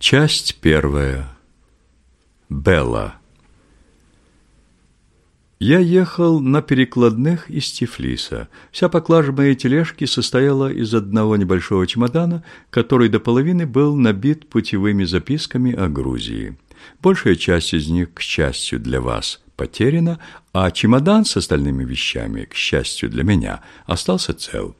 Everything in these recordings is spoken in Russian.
Часть первая. Белла. Я ехал на перекладных из Тифлиса. Вся поклажа моей тележки состояла из одного небольшого чемодана, который до половины был набит путевыми записками о Грузии. Большая часть из них, к счастью для вас, потеряна, а чемодан с остальными вещами, к счастью для меня, остался цел.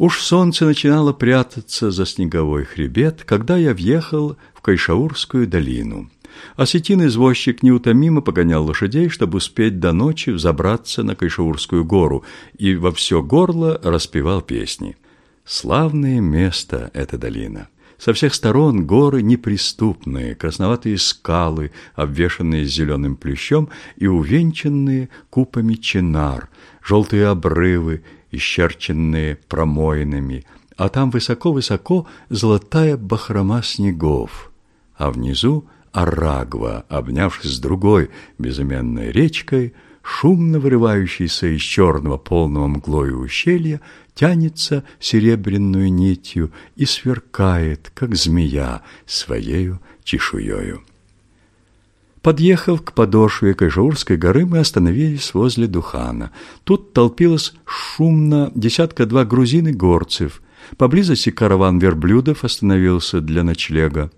Уж солнце начинало прятаться за снеговой хребет, когда я въехал в Кайшаурскую долину. Осетин-извозчик неутомимо погонял лошадей, чтобы успеть до ночи взобраться на Кайшаурскую гору, и во все горло распевал песни. Славное место эта долина. Со всех сторон горы неприступные, красноватые скалы, обвешанные зеленым плющом и увенчанные купами чинар, желтые обрывы исчерченные промоинами, а там высоко-высоко золотая бахрома снегов, а внизу Арагва, обнявшись с другой безыменной речкой, шумно вырывающейся из черного полного мглою ущелья, тянется серебряную нитью и сверкает, как змея, своею чешуею. Подъехав к подошве Кайжурской горы, мы остановились возле Духана. Тут толпилось шумно десятка-два грузин и горцев. Поблизости караван верблюдов остановился для ночлега.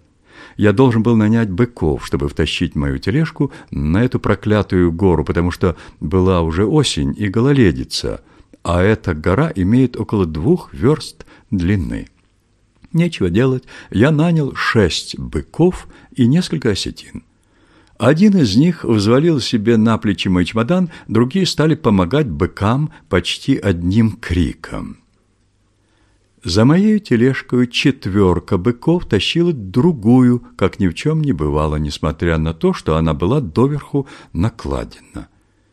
Я должен был нанять быков, чтобы втащить мою тележку на эту проклятую гору, потому что была уже осень и гололедица, а эта гора имеет около двух верст длины. Нечего делать, я нанял шесть быков и несколько осетин. Один из них взвалил себе на плечи мой чемодан, другие стали помогать быкам почти одним криком. За моей тележкой четверка быков тащила другую, как ни в чем не бывало, несмотря на то, что она была доверху накладена.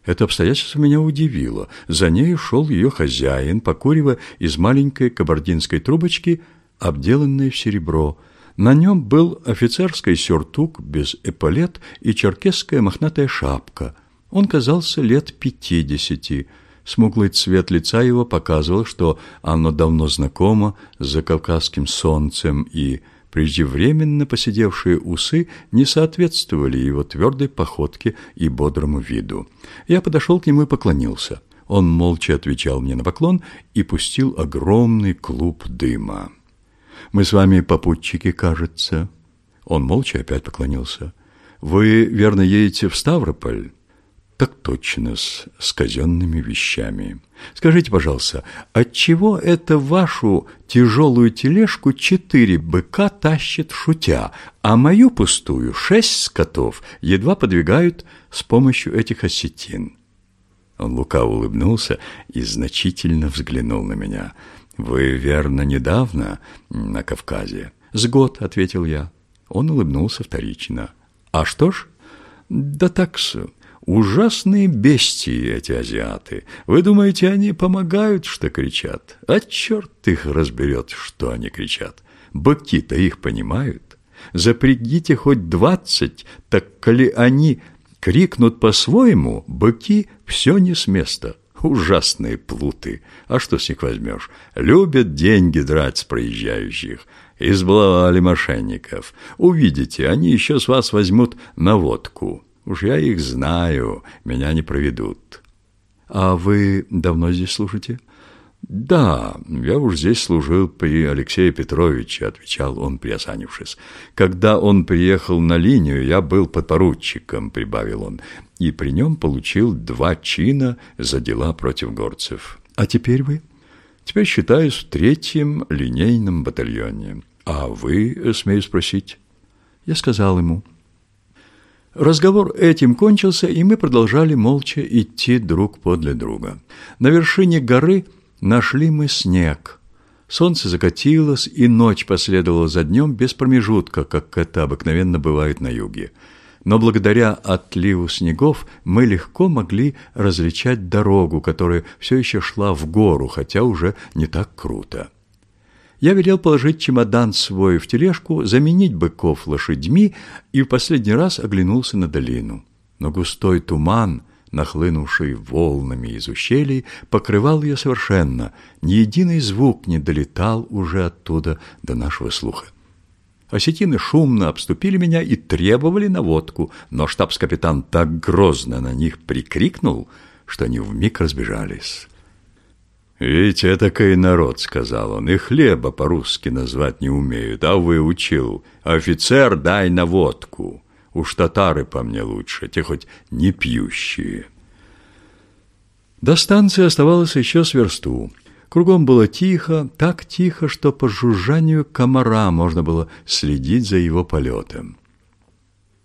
Это обстоятельство меня удивило. За ней шел ее хозяин, покуривая из маленькой кабардинской трубочки, обделанной в серебро – на нем был офицерский сюртук без эполет и черкесская мохнатая шапка. Он казался лет пятидесяти. Смуглый цвет лица его показывал, что оно давно знакомо с закавказским солнцем, и преждевременно посидевшие усы не соответствовали его твердой походке и бодрому виду. Я подошел к нему и поклонился. Он молча отвечал мне на поклон и пустил огромный клуб дыма. Мы с вами попутчики, кажется». Он молча опять поклонился. «Вы, верно, едете в Ставрополь?» «Так точно, с, с казенными вещами. Скажите, пожалуйста, отчего это вашу тяжелую тележку четыре быка тащит шутя, а мою пустую шесть скотов едва подвигают с помощью этих осетин?» Он лукаво улыбнулся и значительно взглянул на меня – «Вы, верно, недавно на Кавказе?» «С год», — ответил я. Он улыбнулся вторично. «А что ж?» «Да так-с. Ужасные бестии эти азиаты. Вы думаете, они помогают, что кричат? А черт их разберет, что они кричат. Быки-то их понимают. Запрягите хоть двадцать, так коли они крикнут по-своему, быки все не с места». Ужасные плуты. А что с них возьмешь? Любят деньги драть с проезжающих. Избаловали мошенников. Увидите, они еще с вас возьмут на водку. Уж я их знаю, меня не проведут. А вы давно здесь служите? «Да, я уж здесь служил при Алексее Петровиче», — отвечал он, приосанившись. «Когда он приехал на линию, я был подпоручиком», — прибавил он, «и при нем получил два чина за дела против горцев. А теперь вы?» «Теперь считаюсь в третьем линейном батальоне. А вы, смею спросить?» Я сказал ему. Разговор этим кончился, и мы продолжали молча идти друг подле друга. На вершине горы – Нашли мы снег. Солнце закатилось, и ночь последовала за днем без промежутка, как это обыкновенно бывает на юге. Но благодаря отливу снегов мы легко могли различать дорогу, которая все еще шла в гору, хотя уже не так круто. Я велел положить чемодан свой в тележку, заменить быков лошадьми и в последний раз оглянулся на долину. Но густой туман нахлынувший волнами из ущелий, покрывал ее совершенно. Ни единый звук не долетал уже оттуда до нашего слуха. Осетины шумно обступили меня и требовали наводку, но штабс-капитан так грозно на них прикрикнул, что они вмиг разбежались. «Ведь этакой народ», — сказал он, — «и хлеба по-русски назвать не умеют, а выучил. Офицер, дай наводку. Уж татары по мне лучше, те хоть не пьющие». До станции оставалось еще с версту. Кругом было тихо, так тихо, что по жужжанию комара можно было следить за его полетом.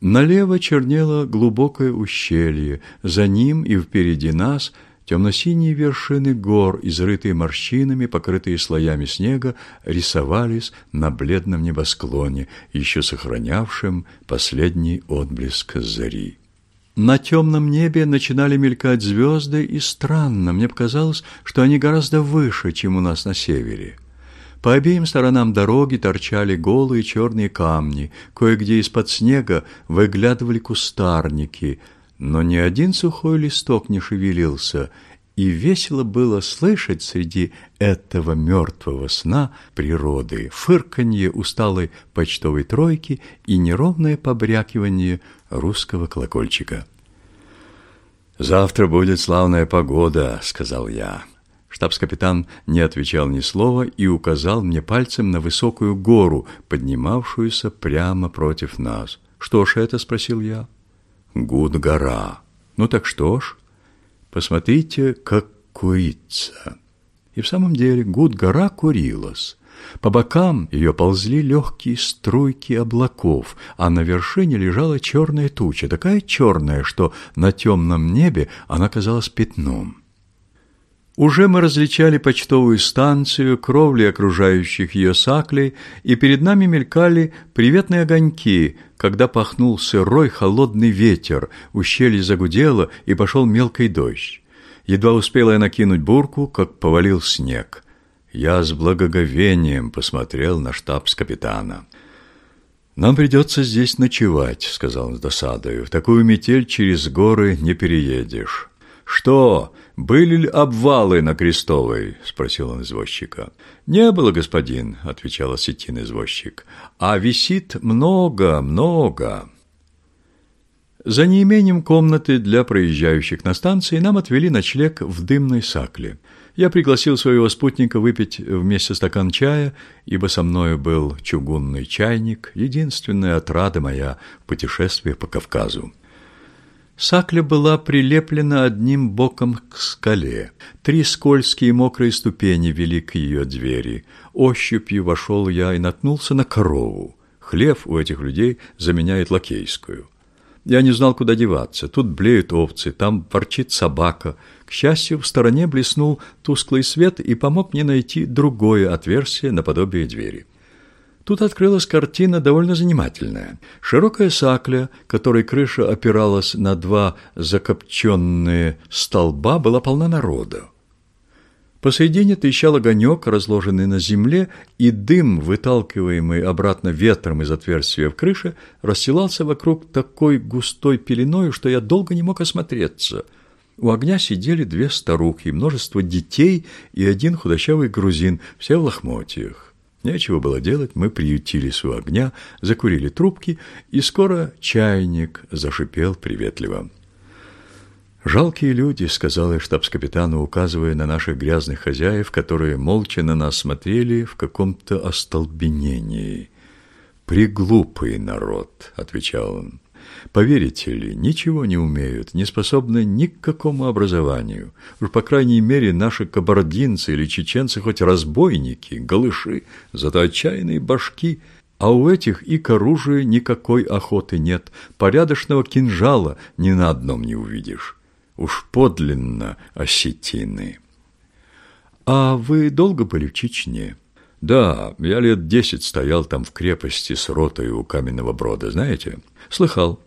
Налево чернело глубокое ущелье, за ним и впереди нас темно-синие вершины гор, изрытые морщинами, покрытые слоями снега, рисовались на бледном небосклоне, еще сохранявшем последний отблеск зари. На темном небе начинали мелькать звезды, и странно, мне показалось, что они гораздо выше, чем у нас на севере. По обеим сторонам дороги торчали голые черные камни, кое-где из-под снега выглядывали кустарники, но ни один сухой листок не шевелился, и весело было слышать среди этого мертвого сна природы фырканье усталой почтовой тройки и неровное побрякивание русского колокольчика. «Завтра будет славная погода», — сказал я. Штабс-капитан не отвечал ни слова и указал мне пальцем на высокую гору, поднимавшуюся прямо против нас. «Что ж это?» — спросил я. «Гуд-гора». «Ну так что ж?» Посмотрите, как курица. И в самом деле гуд-гора курилась. По бокам ее ползли легкие струйки облаков, а на вершине лежала черная туча, такая черная, что на темном небе она казалась пятном. Уже мы различали почтовую станцию, кровли окружающих ее саклей, и перед нами мелькали приветные огоньки, когда пахнул сырой холодный ветер, ущелье загудело и пошел мелкий дождь. Едва успела я накинуть бурку, как повалил снег. Я с благоговением посмотрел на штабс-капитана. «Нам придется здесь ночевать», — сказал он с досадою. «В такую метель через горы не переедешь». «Что, были ли обвалы на Крестовой?» – спросил он извозчика. «Не было, господин», – отвечал осетин извозчик. «А висит много, много». За неимением комнаты для проезжающих на станции нам отвели ночлег в дымной сакле. Я пригласил своего спутника выпить вместе стакан чая, ибо со мною был чугунный чайник, единственная отрада моя в путешествиях по Кавказу. Сакля была прилеплена одним боком к скале. Три скользкие мокрые ступени вели к ее двери. Ощупью вошел я и наткнулся на корову. Хлев у этих людей заменяет лакейскую. Я не знал, куда деваться. Тут блеют овцы, там ворчит собака. К счастью, в стороне блеснул тусклый свет и помог мне найти другое отверстие наподобие двери. Тут открылась картина довольно занимательная. Широкая сакля, которой крыша опиралась на два закопченные столба, была полна народа. Посредине трещал огонек, разложенный на земле, и дым, выталкиваемый обратно ветром из отверстия в крыше, расстилался вокруг такой густой пеленой, что я долго не мог осмотреться. У огня сидели две старухи, множество детей и один худощавый грузин, все в лохмотьях. Нечего было делать, мы приютились у огня, закурили трубки, и скоро чайник зашипел приветливо. «Жалкие люди», — сказал я штабс-капитану, указывая на наших грязных хозяев, которые молча на нас смотрели в каком-то остолбенении. «Приглупый народ», — отвечал он. Поверите ли, ничего не умеют, не способны ни к какому образованию. Уж, по крайней мере, наши кабардинцы или чеченцы хоть разбойники, голыши, зато отчаянные башки. А у этих и к оружию никакой охоты нет. Порядочного кинжала ни на одном не увидишь. Уж подлинно осетины. А вы долго были в Чечне? Да, я лет десять стоял там в крепости с ротой у Каменного Брода, знаете? Слыхал.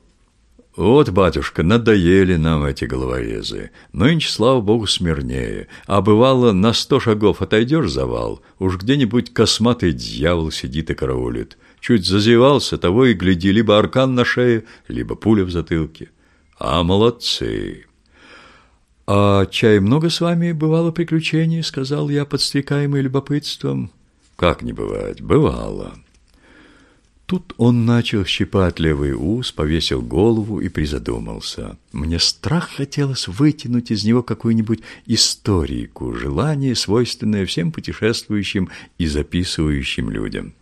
Вот, батюшка, надоели нам эти головорезы. Нынче, слава богу, смирнее. А бывало, на сто шагов отойдешь завал, уж где-нибудь косматый дьявол сидит и караулит. Чуть зазевался, того и гляди, либо аркан на шее, либо пуля в затылке. А молодцы. «А чай много с вами бывало приключений?» — сказал я, подстрекаемый любопытством. «Как не бывать? Бывало». Тут он начал щипать левый ус, повесил голову и призадумался. Мне страх хотелось вытянуть из него какую-нибудь историку, желание, свойственное всем путешествующим и записывающим людям.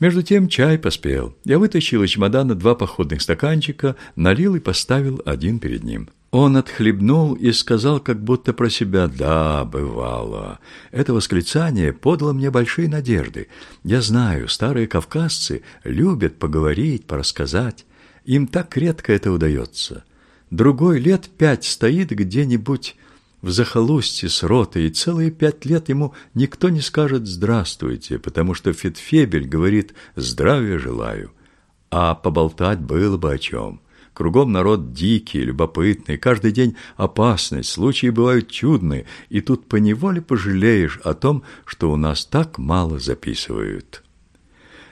Между тем чай поспел. Я вытащил из чемодана два походных стаканчика, налил и поставил один перед ним. Он отхлебнул и сказал, как будто про себя «Да, бывало». Это восклицание подало мне большие надежды. Я знаю, старые кавказцы любят поговорить, порассказать. Им так редко это удается. Другой лет пять стоит где-нибудь в захолустье с ротой, и целые пять лет ему никто не скажет «здравствуйте», потому что Фетфебель говорит «здравия желаю». А поболтать было бы о чем. Кругом народ дикий, любопытный, каждый день опасность, случаи бывают чудные, и тут поневоле пожалеешь о том, что у нас так мало записывают.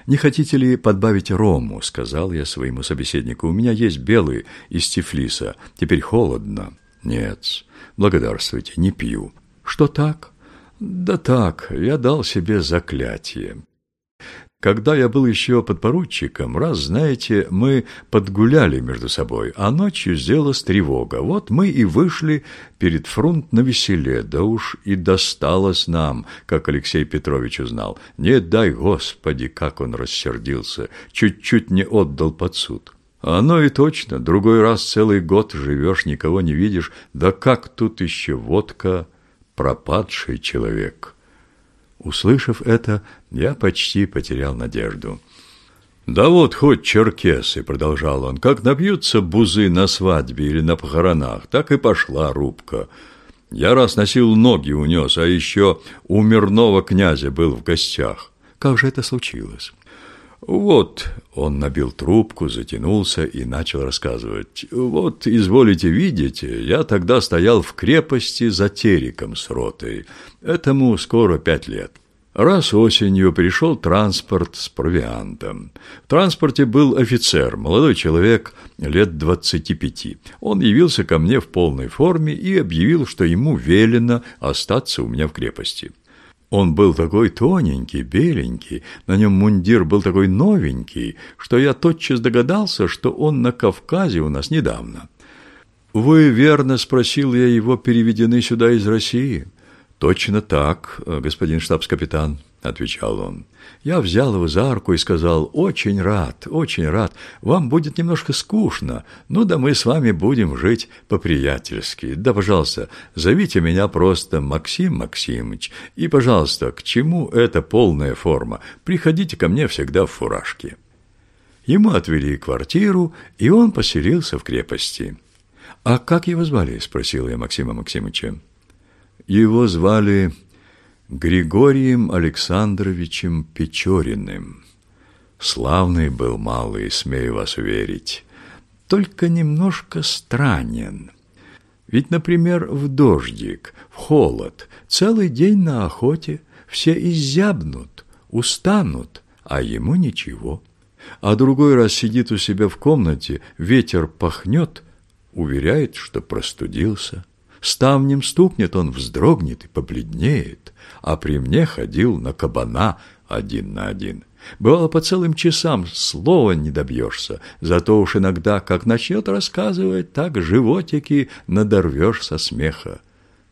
«Не хотите ли подбавить рому?» — сказал я своему собеседнику. «У меня есть белый из Тифлиса. Теперь холодно». «Нет, благодарствуйте, не пью». «Что так?» «Да так, я дал себе заклятие. Когда я был еще подпоручиком, раз, знаете, мы подгуляли между собой, а ночью сделалась тревога. Вот мы и вышли перед фронт на веселе, да уж и досталось нам, как Алексей Петрович узнал. Не дай Господи, как он рассердился, чуть-чуть не отдал под суд. Оно и точно, другой раз целый год живешь, никого не видишь, да как тут еще водка, пропадший человек». Услышав это, я почти потерял надежду. «Да вот хоть черкесы», — продолжал он, — «как набьются бузы на свадьбе или на похоронах, так и пошла рубка. Я раз носил ноги унес, а еще у мирного князя был в гостях. Как же это случилось?» «Вот», — он набил трубку, затянулся и начал рассказывать. «Вот, изволите видеть, я тогда стоял в крепости за Териком с ротой. Этому скоро пять лет. Раз осенью пришел транспорт с провиантом. В транспорте был офицер, молодой человек, лет двадцати пяти. Он явился ко мне в полной форме и объявил, что ему велено остаться у меня в крепости». Он был такой тоненький, беленький, на нем мундир был такой новенький, что я тотчас догадался, что он на Кавказе у нас недавно. «Вы верно, — спросил я его, — переведены сюда из России?» «Точно так, господин штабс-капитан», — отвечал он. Я взял его за руку и сказал, «Очень рад, очень рад. Вам будет немножко скучно. Ну да мы с вами будем жить по-приятельски. Да, пожалуйста, зовите меня просто Максим Максимыч. И, пожалуйста, к чему эта полная форма? Приходите ко мне всегда в фуражке». Ему отвели квартиру, и он поселился в крепости. «А как его звали?» – спросил я Максима Максимыча. Его звали Григорием Александровичем Печориным. Славный был малый, смею вас уверить, только немножко странен. Ведь, например, в дождик, в холод, целый день на охоте, все изябнут, устанут, а ему ничего. А другой раз сидит у себя в комнате, ветер пахнет, уверяет, что простудился. Ставнем стукнет, он вздрогнет и побледнеет, а при мне ходил на кабана один на один. Бывало, по целым часам слова не добьешься, зато уж иногда, как начнет рассказывать, так животики надорвешь со смеха.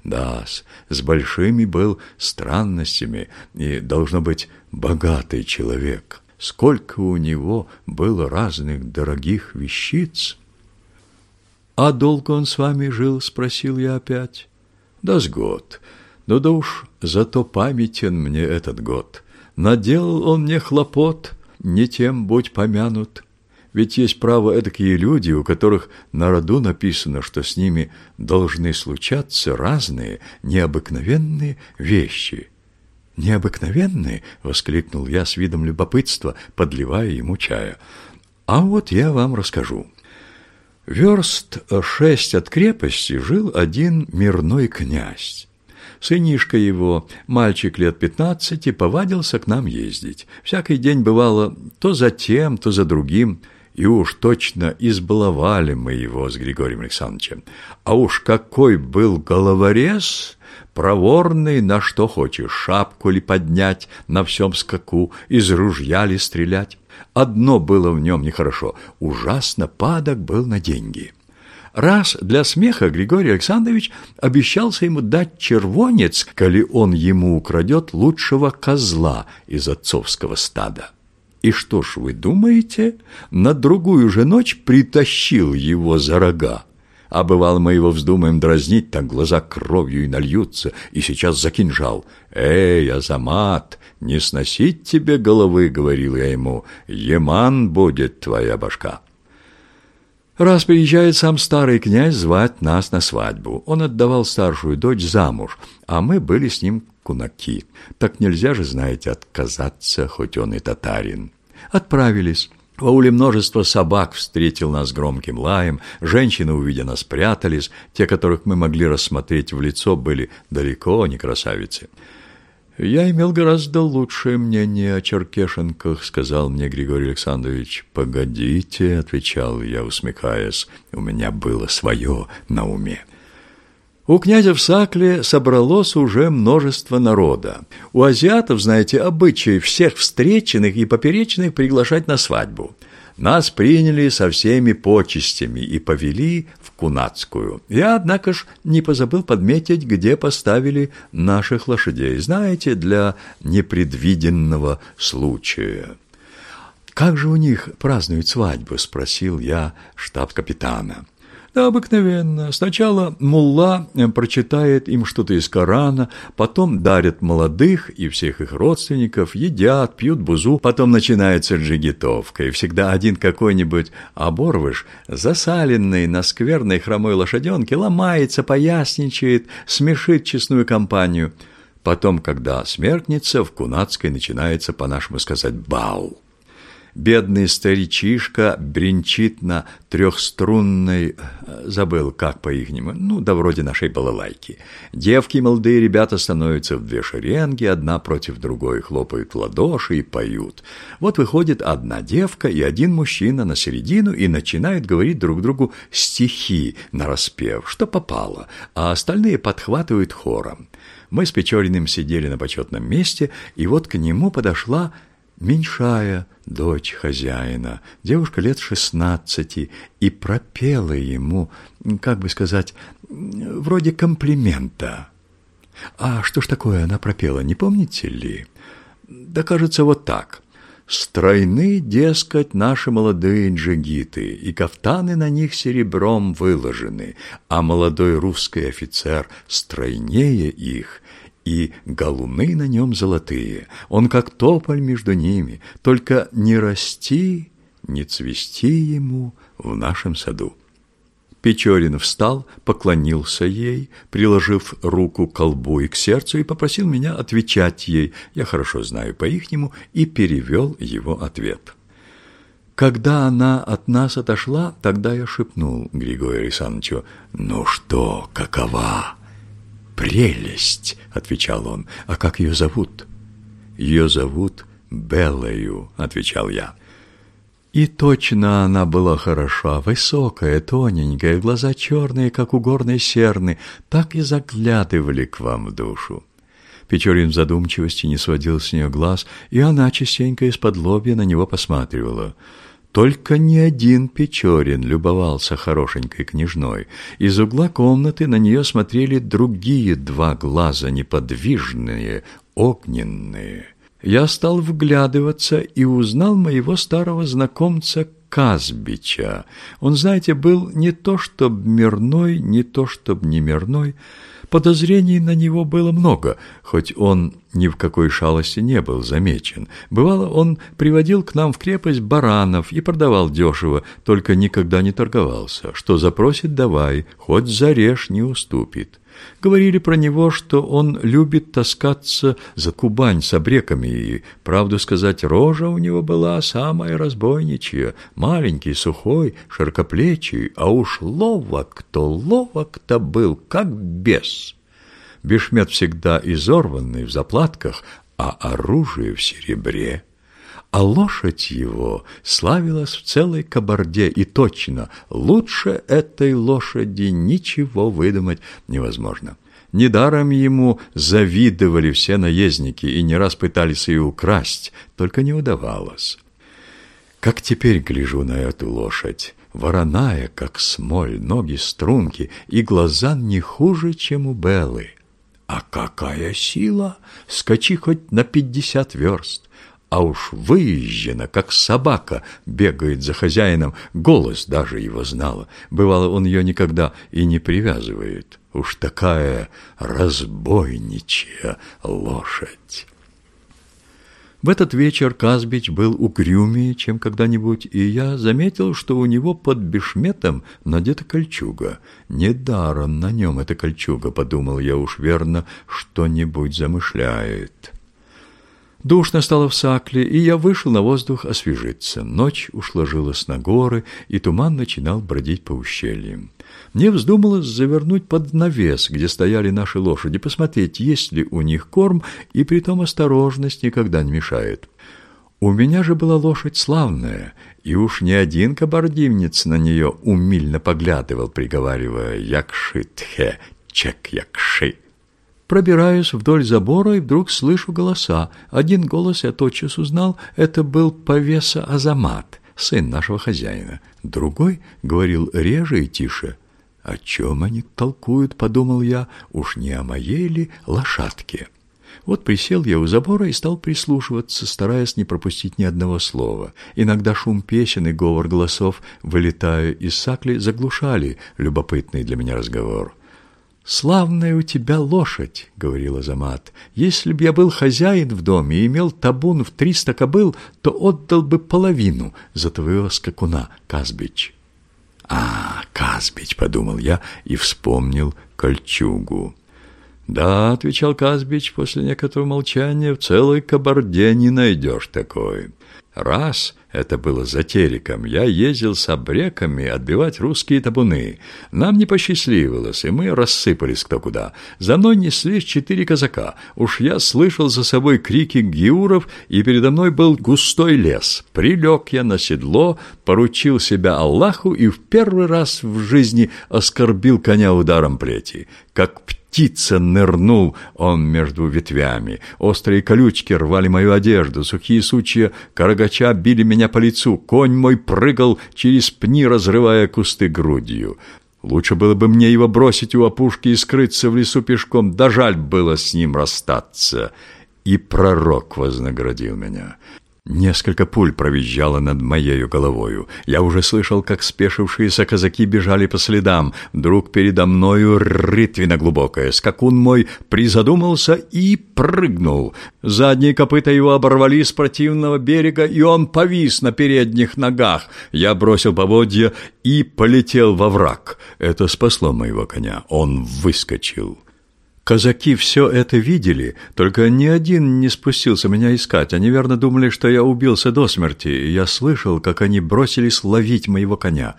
Да, с, с большими был странностями и, должно быть, богатый человек. Сколько у него было разных дорогих вещиц. «А долго он с вами жил?» – спросил я опять. «Да с год. Ну да уж, зато памятен мне этот год. Наделал он мне хлопот, не тем будь помянут. Ведь есть право эдакие люди, у которых на роду написано, что с ними должны случаться разные необыкновенные вещи». «Необыкновенные?» — воскликнул я с видом любопытства, подливая ему чая. «А вот я вам расскажу». Верст шесть от крепости жил один мирной князь. Сынишка его, мальчик лет пятнадцати, повадился к нам ездить. Всякий день бывало то за тем, то за другим, и уж точно избаловали мы его с Григорием Александровичем. А уж какой был головорез, проворный, на что хочешь, шапку ли поднять, на всем скаку, из ружья ли стрелять. Одно было в нем нехорошо – ужасно падок был на деньги. Раз для смеха Григорий Александрович обещался ему дать червонец, коли он ему украдет лучшего козла из отцовского стада. И что ж вы думаете, на другую же ночь притащил его за рога? А бывало, мы его вздумаем дразнить, так глаза кровью и нальются, и сейчас за кинжал. «Эй, Азамат, не сносить тебе головы», — говорил я ему, — «Еман будет твоя башка». Раз приезжает сам старый князь звать нас на свадьбу. Он отдавал старшую дочь замуж, а мы были с ним кунаки. Так нельзя же, знаете, отказаться, хоть он и татарин. Отправились. В ауле множество собак встретил нас громким лаем, женщины, увидя нас, прятались, те, которых мы могли рассмотреть в лицо, были далеко не красавицы. «Я имел гораздо лучшее мнение о черкешенках», — сказал мне Григорий Александрович. «Погодите», — отвечал я, усмехаясь, — «у меня было свое на уме». У князя в Сакле собралось уже множество народа. У азиатов, знаете, обычай всех встреченных и поперечных приглашать на свадьбу. Нас приняли со всеми почестями и повели в Кунацкую. Я, однако ж, не позабыл подметить, где поставили наших лошадей, знаете, для непредвиденного случая. «Как же у них празднуют свадьбу?» – спросил я штаб-капитана. Да, обыкновенно. Сначала мулла э, прочитает им что-то из Корана, потом дарят молодых и всех их родственников, едят, пьют бузу, потом начинается джигитовка, и всегда один какой-нибудь оборвыш, засаленный на скверной хромой лошаденке, ломается, поясничает, смешит честную компанию. Потом, когда смеркнется, в Кунацкой начинается, по-нашему сказать, бал бедный старичишка бренчит на трехструнной, э, забыл, как по-ихнему, ну, да вроде нашей балалайки. Девки молодые ребята становятся в две шеренги, одна против другой, хлопают в ладоши и поют. Вот выходит одна девка и один мужчина на середину и начинают говорить друг другу стихи на распев, что попало, а остальные подхватывают хором. Мы с Печориным сидели на почетном месте, и вот к нему подошла меньшая дочь хозяина, девушка лет шестнадцати, и пропела ему, как бы сказать, вроде комплимента. А что ж такое она пропела, не помните ли? Да, кажется, вот так. Стройны, дескать, наши молодые джигиты, и кафтаны на них серебром выложены, а молодой русский офицер стройнее их, и галуны на нем золотые. Он как тополь между ними, только не расти, не цвести ему в нашем саду. Печорин встал, поклонился ей, приложив руку к колбу и к сердцу, и попросил меня отвечать ей, я хорошо знаю по-ихнему, и перевел его ответ. Когда она от нас отошла, тогда я шепнул Григорию Александровичу, «Ну что, какова?» «Прелесть!» — отвечал он. «А как ее зовут?» «Ее зовут Беллою», — отвечал я. И точно она была хороша, высокая, тоненькая, глаза черные, как у горной серны, так и заглядывали к вам в душу. Печорин в задумчивости не сводил с нее глаз, и она частенько из-под лобья на него посматривала — только ни один Печорин любовался хорошенькой княжной. Из угла комнаты на нее смотрели другие два глаза, неподвижные, огненные. Я стал вглядываться и узнал моего старого знакомца Казбича. Он, знаете, был не то чтоб мирной, не то чтоб не мирной, Подозрений на него было много, хоть он ни в какой шалости не был замечен. Бывало, он приводил к нам в крепость баранов и продавал дешево, только никогда не торговался. Что запросит, давай, хоть зарежь не уступит. Говорили про него, что он любит таскаться за Кубань с обреками, и, правду сказать, рожа у него была самая разбойничья, маленький, сухой, широкоплечий, а уж ловок-то, ловок-то был, как бес. Бешмет всегда изорванный в заплатках, а оружие в серебре а лошадь его славилась в целой кабарде, и точно, лучше этой лошади ничего выдумать невозможно. Недаром ему завидовали все наездники и не раз пытались ее украсть, только не удавалось. Как теперь гляжу на эту лошадь, вороная, как смоль, ноги струнки и глаза не хуже, чем у Беллы. А какая сила! Скачи хоть на пятьдесят верст. А уж выезжена, как собака, бегает за хозяином, голос даже его знала. Бывало, он ее никогда и не привязывает. Уж такая разбойничья лошадь. В этот вечер Казбич был угрюмее, чем когда-нибудь, и я заметил, что у него под бешметом надета кольчуга. Недаром на нем эта кольчуга, подумал я уж верно, что-нибудь замышляет. Душно стало в Сакле, и я вышел на воздух освежиться. Ночь уж ложилась на горы, и туман начинал бродить по ущельям. Мне вздумалось завернуть под навес, где стояли наши лошади, посмотреть, есть ли у них корм, и притом осторожность никогда не мешает. У меня же была лошадь славная, и уж не один кабардивнец на нее умильно поглядывал, приговаривая «Якши-тхе, чек-якши». Пробираюсь вдоль забора и вдруг слышу голоса. Один голос я тотчас узнал, это был повеса Азамат, сын нашего хозяина. Другой говорил реже и тише. «О чем они толкуют?» — подумал я. «Уж не о моей ли лошадке?» Вот присел я у забора и стал прислушиваться, стараясь не пропустить ни одного слова. Иногда шум песен и говор голосов, вылетая из сакли, заглушали любопытный для меня разговор. «Славная у тебя лошадь», — говорил Азамат. «Если б я был хозяин в доме и имел табун в триста кобыл, то отдал бы половину за твоего скакуна, Казбич». «А, Казбич», — подумал я и вспомнил кольчугу. «Да», — отвечал Казбич после некоторого молчания, — «в целой кабарде не найдешь такой. Раз это было за териком, я ездил с обреками отбивать русские табуны. Нам не посчастливилось, и мы рассыпались кто куда. За мной неслись четыре казака. Уж я слышал за собой крики гиуров, и передо мной был густой лес. Прилег я на седло, поручил себя Аллаху и в первый раз в жизни оскорбил коня ударом плети. Как птица птица нырнул он между ветвями. Острые колючки рвали мою одежду, сухие сучья карагача били меня по лицу. Конь мой прыгал через пни, разрывая кусты грудью. Лучше было бы мне его бросить у опушки и скрыться в лесу пешком, да жаль было с ним расстаться. И пророк вознаградил меня. Несколько пуль провизжало над моею головою. Я уже слышал, как спешившиеся казаки бежали по следам. Вдруг передо мною рытвина глубокая. Скакун мой призадумался и прыгнул. Задние копыта его оборвали с противного берега, и он повис на передних ногах. Я бросил поводья и полетел во враг. Это спасло моего коня. Он выскочил. Казаки все это видели, только ни один не спустился меня искать. Они верно думали, что я убился до смерти, и я слышал, как они бросились ловить моего коня.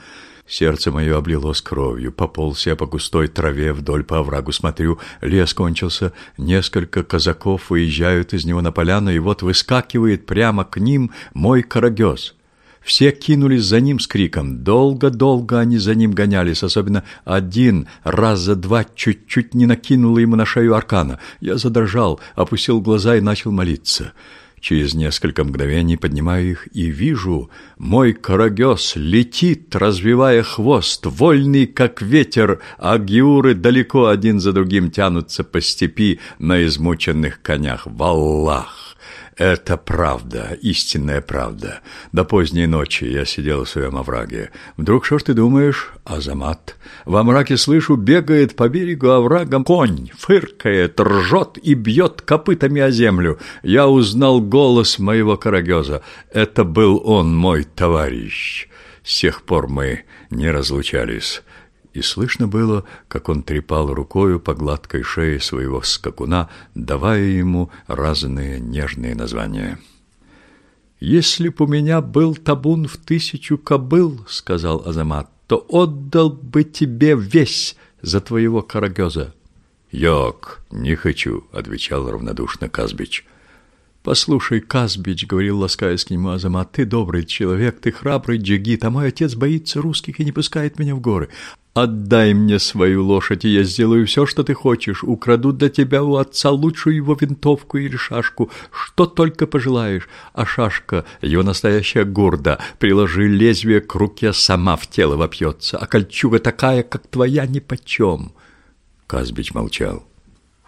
Сердце мое облилось кровью. Пополз я по густой траве вдоль по оврагу. Смотрю, лес кончился. Несколько казаков выезжают из него на поляну, и вот выскакивает прямо к ним мой карагез. Все кинулись за ним с криком. Долго-долго они за ним гонялись, особенно один раз за два чуть-чуть не накинул ему на шею аркана. Я задрожал, опустил глаза и начал молиться. Через несколько мгновений поднимаю их и вижу, мой карагес летит, развивая хвост, вольный, как ветер, а гиуры далеко один за другим тянутся по степи на измученных конях. Валлах! Это правда, истинная правда. До поздней ночи я сидел в своем овраге. Вдруг, что ж ты думаешь, Азамат? Во мраке слышу, бегает по берегу оврагом конь, фыркает, ржет и бьет копытами о землю. Я узнал голос моего карагеза. Это был он, мой товарищ. С тех пор мы не разлучались и слышно было, как он трепал рукою по гладкой шее своего скакуна, давая ему разные нежные названия. «Если б у меня был табун в тысячу кобыл, — сказал Азамат, — то отдал бы тебе весь за твоего карагеза». «Йок, не хочу», — отвечал равнодушно Казбич. «Послушай, Казбич», — говорил, ласкаясь к нему Азамат, — «ты добрый человек, ты храбрый джигит, а мой отец боится русских и не пускает меня в горы. Отдай мне свою лошадь, и я сделаю все, что ты хочешь. Украду для тебя у отца лучшую его винтовку или шашку, что только пожелаешь. А шашка, его настоящая горда, приложи лезвие к руке, сама в тело вопьется, а кольчуга такая, как твоя, нипочем». Казбич молчал.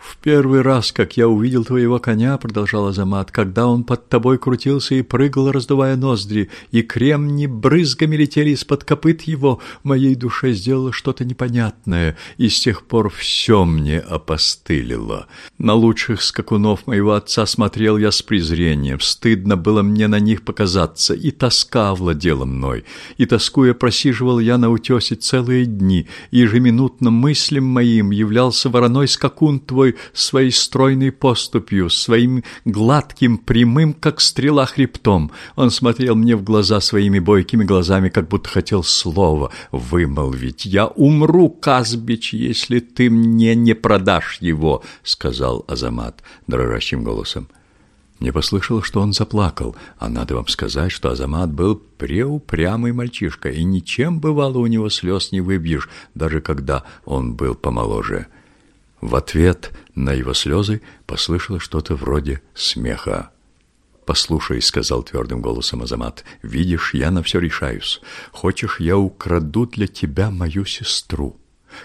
«В первый раз, как я увидел твоего коня, — продолжал Азамат, — когда он под тобой крутился и прыгал, раздувая ноздри, и кремни брызгами летели из-под копыт его, моей душе сделало что-то непонятное, и с тех пор все мне опостылило. На лучших скакунов моего отца смотрел я с презрением, стыдно было мне на них показаться, и тоска овладела мной, и, тоскуя, просиживал я на утесе целые дни, и ежеминутно мыслям моим являлся вороной скакун твой, своей стройной поступью, своим гладким, прямым, как стрела, хребтом. Он смотрел мне в глаза своими бойкими глазами, как будто хотел слово вымолвить. «Я умру, Казбич, если ты мне не продашь его», — сказал Азамат дрожащим голосом. Мне послышалось, что он заплакал, а надо вам сказать, что Азамат был преупрямый мальчишка, и ничем бывало у него слез не выбьешь, даже когда он был помоложе. В ответ на его слезы послышалось что-то вроде смеха. «Послушай», — сказал твердым голосом Азамат, — «видишь, я на все решаюсь. Хочешь, я украду для тебя мою сестру?»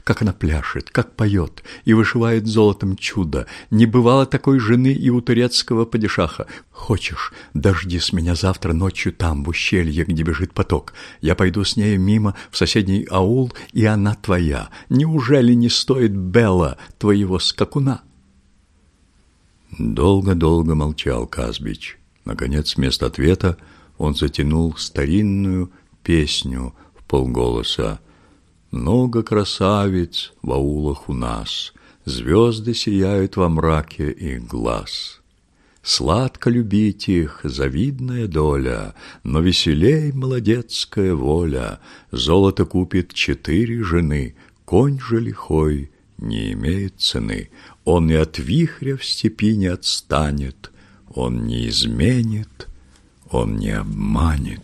Как она пляшет, как поет и вышивает золотом чудо. Не бывало такой жены и у турецкого падишаха. Хочешь, дождись меня завтра ночью там, в ущелье, где бежит поток. Я пойду с ней мимо в соседний аул, и она твоя. Неужели не стоит Белла, твоего скакуна?» Долго-долго молчал Казбич. Наконец, вместо ответа он затянул старинную песню в полголоса много красавиц в аулах у нас, Звезды сияют во мраке их глаз. Сладко любить их, завидная доля, Но веселей молодецкая воля. Золото купит четыре жены, Конь же лихой не имеет цены. Он и от вихря в степи не отстанет, Он не изменит, он не обманет.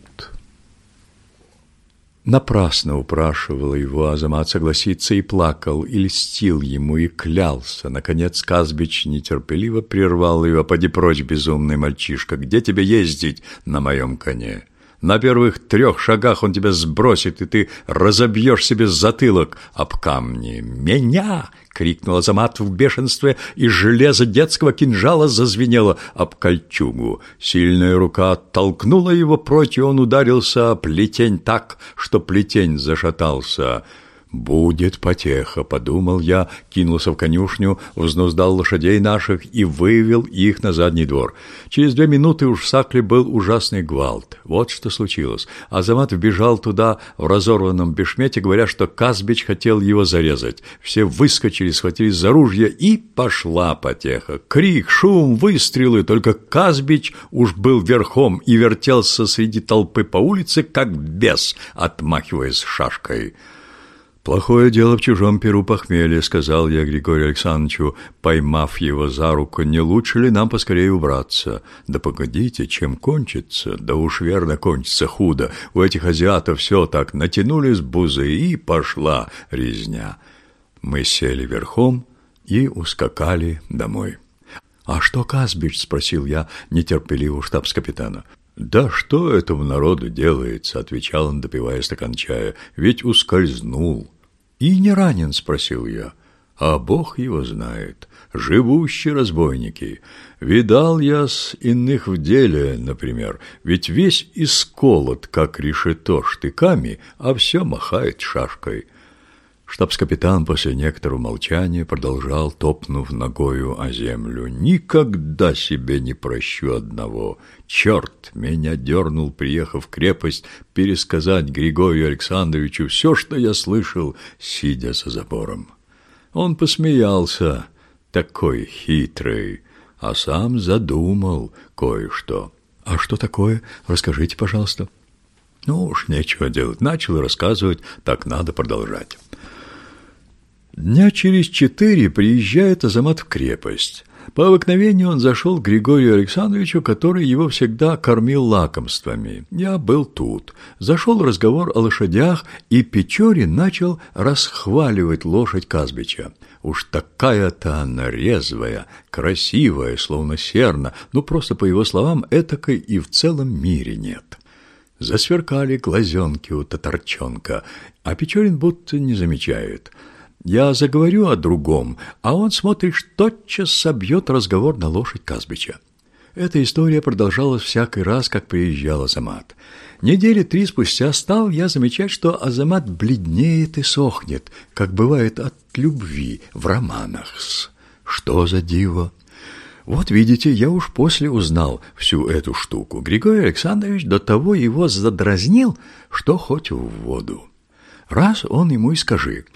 Напрасно упрашивал его Азамат согласиться и плакал, и льстил ему, и клялся. Наконец Казбич нетерпеливо прервал его. «Поди прочь, безумный мальчишка, где тебе ездить на моем коне?» На первых трех шагах он тебя сбросит, и ты разобьешь себе затылок об камни. «Меня!» — крикнул Азамат в бешенстве, и железо детского кинжала зазвенело об кольчугу. Сильная рука оттолкнула его прочь, и он ударился о плетень так, что плетень зашатался. «Будет потеха», — подумал я, кинулся в конюшню, взнуздал лошадей наших и вывел их на задний двор. Через две минуты уж в Сакле был ужасный гвалт. Вот что случилось. Азамат вбежал туда в разорванном бешмете, говоря, что Казбич хотел его зарезать. Все выскочили, схватились за ружья, и пошла потеха. Крик, шум, выстрелы, только Казбич уж был верхом и вертелся среди толпы по улице, как бес, отмахиваясь шашкой. «Плохое дело в чужом перу похмелье», — сказал я Григорию Александровичу, поймав его за руку. «Не лучше ли нам поскорее убраться?» «Да погодите, чем кончится?» «Да уж верно кончится худо. У этих азиатов все так. Натянулись бузы, и пошла резня». Мы сели верхом и ускакали домой. «А что Казбич?» — спросил я нетерпеливо штабс-капитана. «Да что этому народу делается?» — отвечал он, допивая стакан чая. «Ведь ускользнул». «И не ранен?» — спросил я. «А Бог его знает. Живущие разбойники. Видал я с иных в деле, например, ведь весь исколот, как решето, штыками, а все махает шашкой». Штабс-капитан после некоторого молчания продолжал, топнув ногою о землю. «Никогда себе не прощу одного. Черт меня дернул, приехав в крепость, пересказать Григорию Александровичу все, что я слышал, сидя за забором. Он посмеялся, такой хитрый, а сам задумал кое-что. «А что такое? Расскажите, пожалуйста». «Ну уж нечего делать. Начал рассказывать, так надо продолжать». Дня через четыре приезжает Азамат в крепость. По обыкновению он зашел к Григорию Александровичу, который его всегда кормил лакомствами. Я был тут. Зашел разговор о лошадях, и Печорин начал расхваливать лошадь Казбича. Уж такая-то она резвая, красивая, словно серна, ну просто, по его словам, этакой и в целом мире нет. Засверкали глазенки у татарчонка, а Печорин будто не замечает – я заговорю о другом, а он, смотришь, тотчас собьет разговор на лошадь Казбича. Эта история продолжалась всякий раз, как приезжал Азамат. Недели три спустя стал я замечать, что Азамат бледнеет и сохнет, как бывает от любви в романах. Что за диво? Вот видите, я уж после узнал всю эту штуку. Григорий Александрович до того его задразнил, что хоть в воду. Раз он ему и скажи –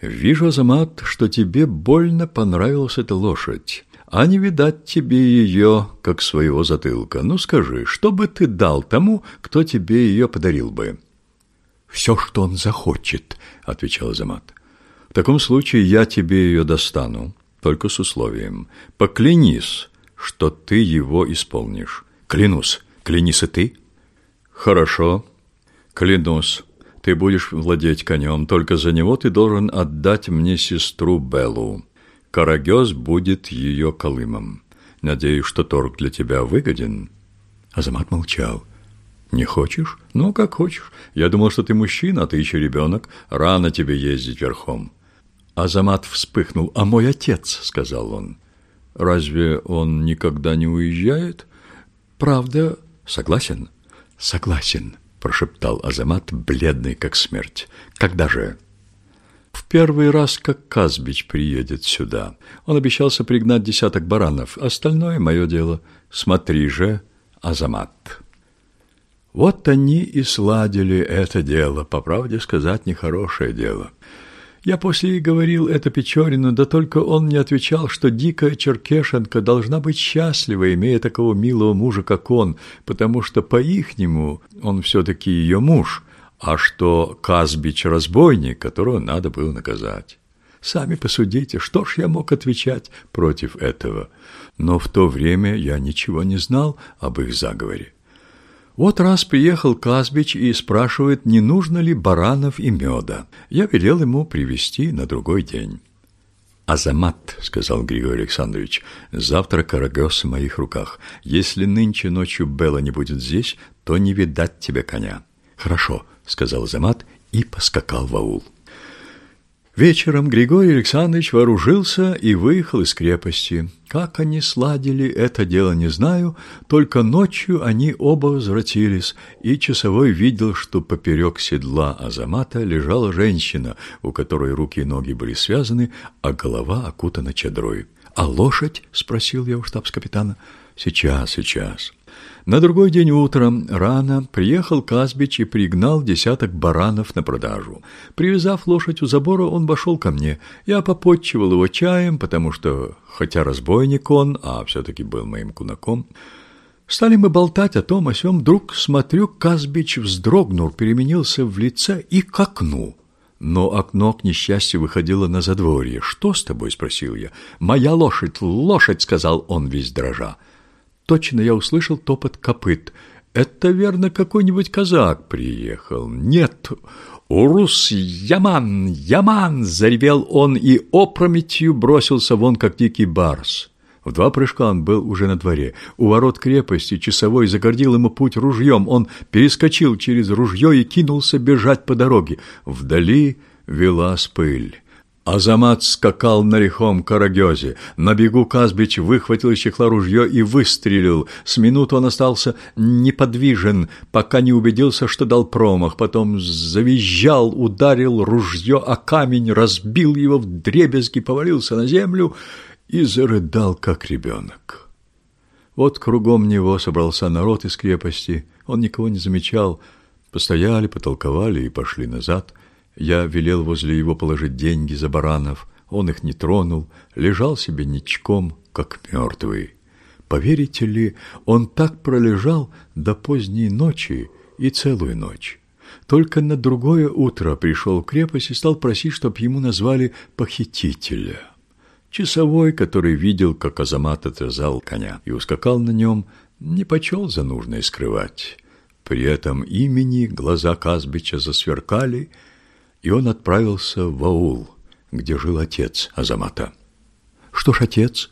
«Вижу, Азамат, что тебе больно понравилась эта лошадь, а не видать тебе ее, как своего затылка. Ну скажи, что бы ты дал тому, кто тебе ее подарил бы?» «Все, что он захочет», — отвечал Азамат. «В таком случае я тебе ее достану, только с условием. Поклянись, что ты его исполнишь». «Клянусь. Клянись и ты». «Хорошо. Клянусь». Ты будешь владеть конем, только за него ты должен отдать мне сестру Беллу. Карагез будет ее колымом. Надеюсь, что торг для тебя выгоден». Азамат молчал. «Не хочешь? Ну, как хочешь. Я думал, что ты мужчина, а ты еще ребенок. Рано тебе ездить верхом». Азамат вспыхнул. «А мой отец?» — сказал он. «Разве он никогда не уезжает?» «Правда?» «Согласен?» «Согласен» прошептал Азамат, бледный как смерть. Когда же? В первый раз, как Казбич приедет сюда. Он обещался пригнать десяток баранов. Остальное мое дело. Смотри же, Азамат. Вот они и сладили это дело, по правде сказать, нехорошее дело. Я после и говорил это Печорину, да только он мне отвечал, что дикая черкешенка должна быть счастлива, имея такого милого мужа, как он, потому что по-ихнему он все-таки ее муж, а что Казбич – разбойник, которого надо было наказать. Сами посудите, что ж я мог отвечать против этого? Но в то время я ничего не знал об их заговоре. Вот раз приехал Казбич и спрашивает, не нужно ли баранов и меда. Я велел ему привезти на другой день. «Азамат», — сказал Григорий Александрович, — «завтра карагес в моих руках. Если нынче ночью Белла не будет здесь, то не видать тебе коня». «Хорошо», — сказал Азамат и поскакал в аул. Вечером Григорий Александрович вооружился и выехал из крепости. Как они сладили это дело, не знаю, только ночью они оба возвратились, и часовой видел, что поперек седла Азамата лежала женщина, у которой руки и ноги были связаны, а голова окутана чадрой. «А лошадь?» — спросил я у штабс-капитана. «Сейчас, сейчас». На другой день утром рано приехал Казбич и пригнал десяток баранов на продажу. Привязав лошадь у забора, он пошел ко мне. Я попотчевал его чаем, потому что, хотя разбойник он, а все-таки был моим кунаком, Стали мы болтать о том, о сём. Вдруг, смотрю, Казбич вздрогнул, переменился в лице и к окну. Но окно, к несчастью, выходило на задворье. «Что с тобой?» — спросил я. «Моя лошадь, лошадь!» — сказал он весь дрожа. Точно я услышал топот копыт. Это, верно, какой-нибудь казак приехал. Нет, «Урус! Яман! Яман!» — заревел он и опрометью бросился вон, как дикий барс. В два прыжка он был уже на дворе. У ворот крепости часовой загордил ему путь ружьем. Он перескочил через ружье и кинулся бежать по дороге. Вдали вела пыль. Азамат скакал на рехом карагезе. На бегу Казбич выхватил из чехла ружье и выстрелил. С минуту он остался неподвижен, пока не убедился, что дал промах. Потом завизжал, ударил ружье о камень, разбил его в дребезги, повалился на землю и зарыдал, как ребенок. Вот кругом него собрался народ из крепости. Он никого не замечал. Постояли, потолковали и пошли назад — я велел возле его положить деньги за баранов. Он их не тронул, лежал себе ничком, как мертвый. Поверите ли, он так пролежал до поздней ночи и целую ночь. Только на другое утро пришел в крепость и стал просить, чтоб ему назвали похитителя. Часовой, который видел, как Азамат отвязал коня и ускакал на нем, не почел за нужное скрывать. При этом имени глаза Казбича засверкали, и он отправился в аул, где жил отец Азамата. Что ж, отец,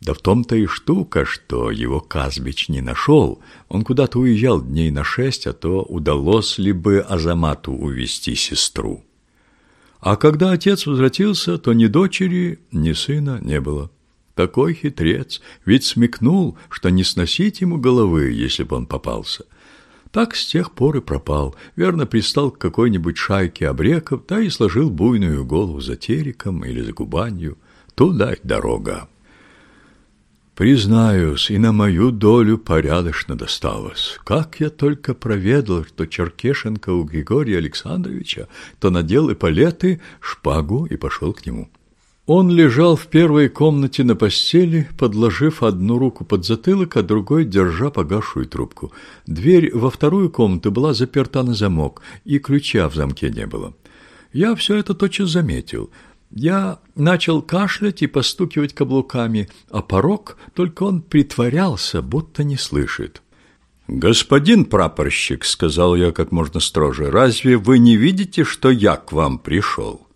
да в том-то и штука, что его Казбич не нашел. Он куда-то уезжал дней на шесть, а то удалось ли бы Азамату увести сестру. А когда отец возвратился, то ни дочери, ни сына не было. Такой хитрец, ведь смекнул, что не сносить ему головы, если бы он попался. Так с тех пор и пропал. Верно, пристал к какой-нибудь шайке обреков, да и сложил буйную голову за териком или за губанью. Туда дорога. Признаюсь, и на мою долю порядочно досталось. Как я только проведал, что Черкешенко у Григория Александровича, то надел эполеты, шпагу и пошел к нему. Он лежал в первой комнате на постели, подложив одну руку под затылок, а другой держа погасшую трубку. Дверь во вторую комнату была заперта на замок, и ключа в замке не было. Я все это тотчас заметил. Я начал кашлять и постукивать каблуками, а порог, только он притворялся, будто не слышит. «Господин прапорщик», — сказал я как можно строже, — «разве вы не видите, что я к вам пришел?»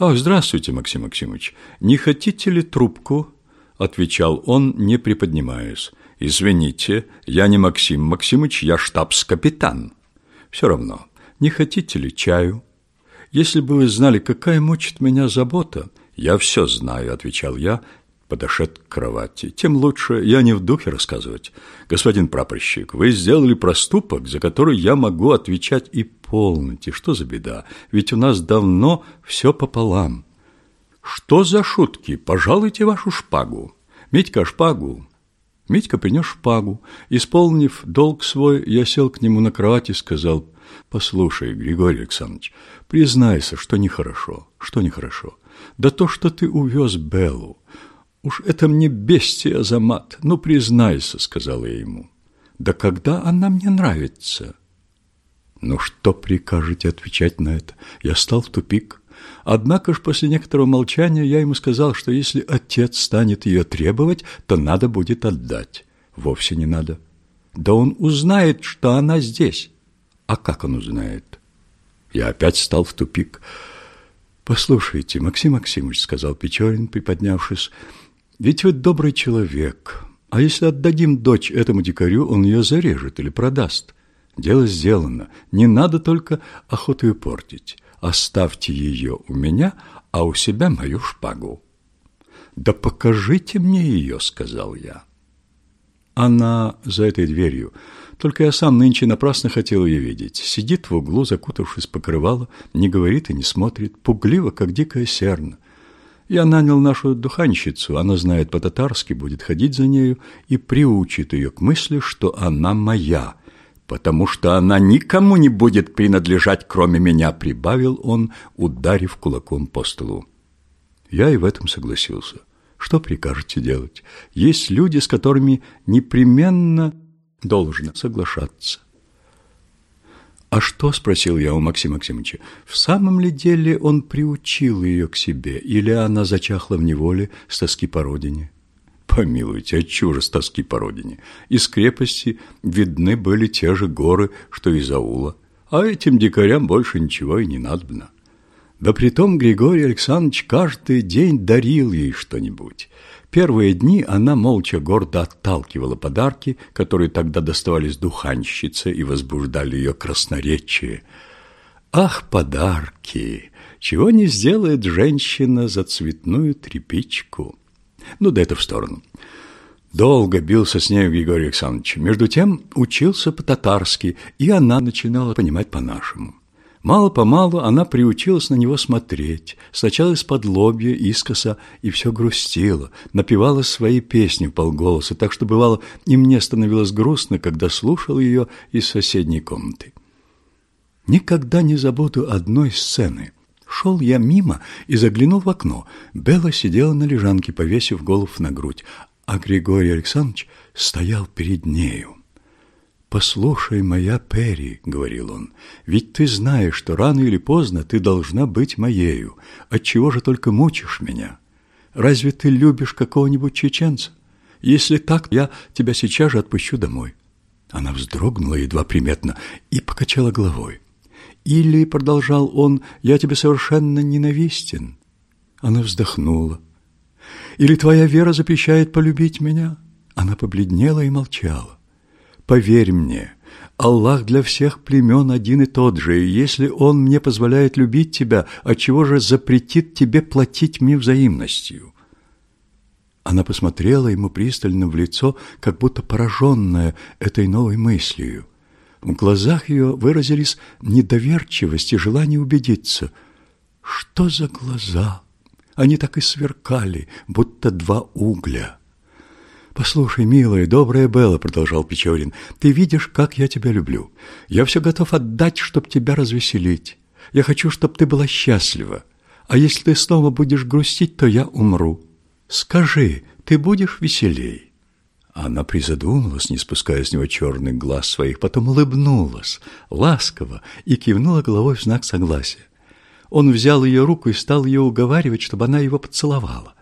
«Ах, здравствуйте, Максим Максимович. Не хотите ли трубку?» — отвечал он, не приподнимаясь. «Извините, я не Максим Максимович, я штабс-капитан». «Все равно, не хотите ли чаю?» «Если бы вы знали, какая мучит меня забота...» «Я все знаю», — отвечал я, подошед к кровати. «Тем лучше я не в духе рассказывать. Господин прапорщик, вы сделали проступок, за который я могу отвечать и полноте. Что за беда? Ведь у нас давно все пополам». «Что за шутки? Пожалуйте вашу шпагу». «Митька, шпагу». Митька принес шпагу. Исполнив долг свой, я сел к нему на кровать и сказал, «Послушай, Григорий Александрович, признайся, что нехорошо, что нехорошо. Да то, что ты увез Беллу. Уж это мне бестия, Азамат. Ну, признайся, сказала я ему. Да когда она мне нравится? Ну, что прикажете отвечать на это? Я стал в тупик. Однако ж после некоторого молчания я ему сказал, что если отец станет ее требовать, то надо будет отдать. Вовсе не надо. Да он узнает, что она здесь. А как он узнает? Я опять стал в тупик. «Послушайте, Максим Максимович», — сказал Печорин, приподнявшись, — «ведь вы добрый человек, а если отдадим дочь этому дикарю, он ее зарежет или продаст. Дело сделано, не надо только охоту портить. Оставьте ее у меня, а у себя мою шпагу». «Да покажите мне ее», — сказал я. Она за этой дверью. Только я сам нынче напрасно хотел ее видеть. Сидит в углу, закутавшись покрывало, не говорит и не смотрит, пугливо, как дикая серна. Я нанял нашу духанщицу, она знает по-татарски, будет ходить за нею и приучит ее к мысли, что она моя, потому что она никому не будет принадлежать, кроме меня, прибавил он, ударив кулаком по столу. Я и в этом согласился. Что прикажете делать? Есть люди, с которыми непременно должно соглашаться. «А что?» – спросил я у Максима Максимовича. «В самом ли деле он приучил ее к себе, или она зачахла в неволе с тоски по родине?» Помилуйте, отчего с тоски по родине? Из крепости видны были те же горы, что из аула, а этим дикарям больше ничего и не надобно. Да притом Григорий Александрович каждый день дарил ей что-нибудь. Первые дни она молча гордо отталкивала подарки, которые тогда доставались духанщице и возбуждали ее красноречие. Ах, подарки! Чего не сделает женщина за цветную тряпичку? Ну, да это в сторону. Долго бился с нею Григорий Александрович. Между тем учился по-татарски, и она начинала понимать по-нашему. Мало-помалу она приучилась на него смотреть, сначала из-под лобья, искоса, и все грустила, напевала свои песни полголоса, так что, бывало, и мне становилось грустно, когда слушал ее из соседней комнаты. Никогда не забуду одной сцены. Шел я мимо и заглянул в окно. Белла сидела на лежанке, повесив голову на грудь, а Григорий Александрович стоял перед нею. «Послушай, моя Перри», — говорил он, — «ведь ты знаешь, что рано или поздно ты должна быть моею. Отчего же только мучишь меня? Разве ты любишь какого-нибудь чеченца? Если так, я тебя сейчас же отпущу домой». Она вздрогнула едва приметно и покачала головой. «Или, — продолжал он, — я тебе совершенно ненавистен». Она вздохнула. «Или твоя вера запрещает полюбить меня?» Она побледнела и молчала. «Поверь мне, Аллах для всех племен один и тот же, и если Он мне позволяет любить тебя, отчего же запретит тебе платить мне взаимностью?» Она посмотрела ему пристально в лицо, как будто пораженная этой новой мыслью. В глазах ее выразились недоверчивость и желание убедиться. Что за глаза? Они так и сверкали, будто два угля. «Послушай, милая, добрая Белла», — продолжал Печорин, — «ты видишь, как я тебя люблю. Я все готов отдать, чтобы тебя развеселить. Я хочу, чтобы ты была счастлива. А если ты снова будешь грустить, то я умру. Скажи, ты будешь веселей?» Она призадумалась, не спуская с него черных глаз своих, потом улыбнулась, ласково, и кивнула головой в знак согласия. Он взял ее руку и стал ее уговаривать, чтобы она его поцеловала.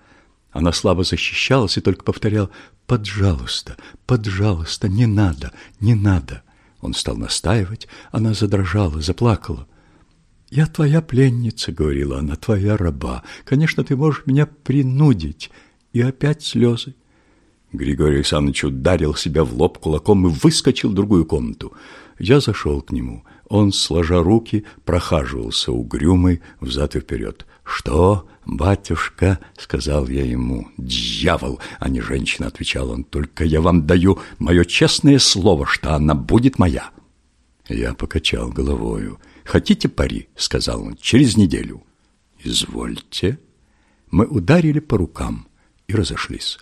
Она слабо защищалась и только повторял «Поджалуйста, поджалуйста, не надо, не надо». Он стал настаивать, она задрожала, заплакала. «Я твоя пленница», — говорила она, — «твоя раба. Конечно, ты можешь меня принудить». И опять слезы. Григорий Александрович ударил себя в лоб кулаком и выскочил в другую комнату. Я зашел к нему. Он, сложа руки, прохаживался угрюмый взад и вперед. «Что, батюшка?» — сказал я ему. «Дьявол, а не женщина», — отвечал он. «Только я вам даю мое честное слово, что она будет моя». Я покачал головою. «Хотите пари?» — сказал он. «Через неделю». «Извольте». Мы ударили по рукам и разошлись.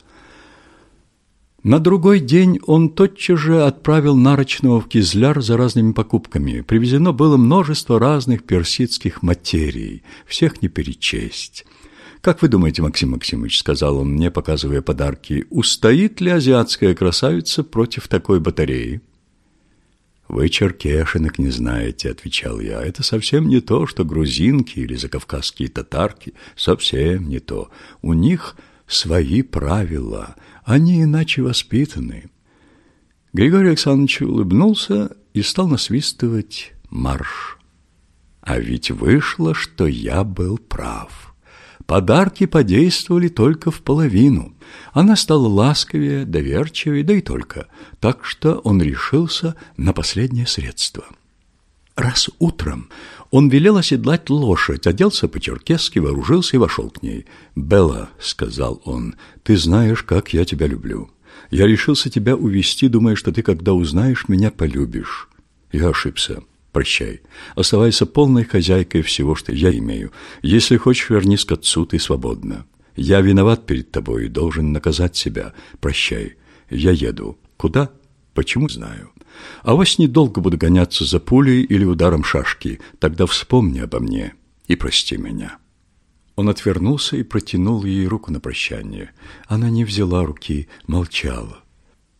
На другой день он тотчас же отправил Нарочного в Кизляр за разными покупками. Привезено было множество разных персидских материй, всех не перечесть. «Как вы думаете, Максим Максимович, — сказал он мне, показывая подарки, — устоит ли азиатская красавица против такой батареи?» «Вы черкешинок не знаете», — отвечал я. «Это совсем не то, что грузинки или закавказские татарки. Совсем не то. У них свои правила». Они иначе воспитаны. Григорий Александрович улыбнулся и стал насвистывать марш. А ведь вышло, что я был прав. Подарки подействовали только в половину. Она стала ласковее, доверчивее, да и только. Так что он решился на последнее средство. Раз утром он велел оседлать лошадь, оделся по-черкесски, вооружился и вошел к ней. «Белла», — сказал он, — «ты знаешь, как я тебя люблю. Я решился тебя увести, думая, что ты, когда узнаешь, меня полюбишь. Я ошибся. Прощай. Оставайся полной хозяйкой всего, что я имею. Если хочешь, вернись к отцу, ты свободна. Я виноват перед тобой и должен наказать себя. Прощай. Я еду. Куда? Почему? Знаю. А вас недолго буду гоняться за пулей или ударом шашки. Тогда вспомни обо мне и прости меня». Он отвернулся и протянул ей руку на прощание. Она не взяла руки, молчала.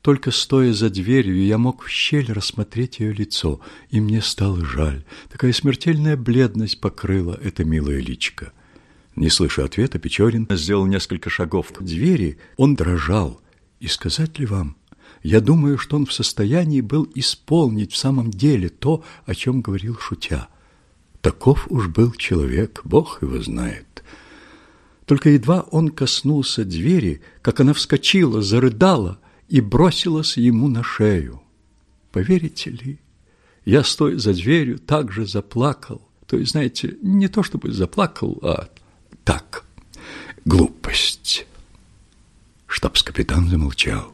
Только стоя за дверью, я мог в щель рассмотреть ее лицо, и мне стало жаль. Такая смертельная бледность покрыла это милое личико. Не слыша ответа, Печорин сделал несколько шагов к двери. Он дрожал. И сказать ли вам, я думаю, что он в состоянии был исполнить в самом деле то, о чем говорил шутя. Таков уж был человек, Бог его знает. Только едва он коснулся двери, как она вскочила, зарыдала и бросилась ему на шею. Поверите ли, я, стоя за дверью, также заплакал. То есть, знаете, не то чтобы заплакал, а так, глупость. Штабс-капитан замолчал.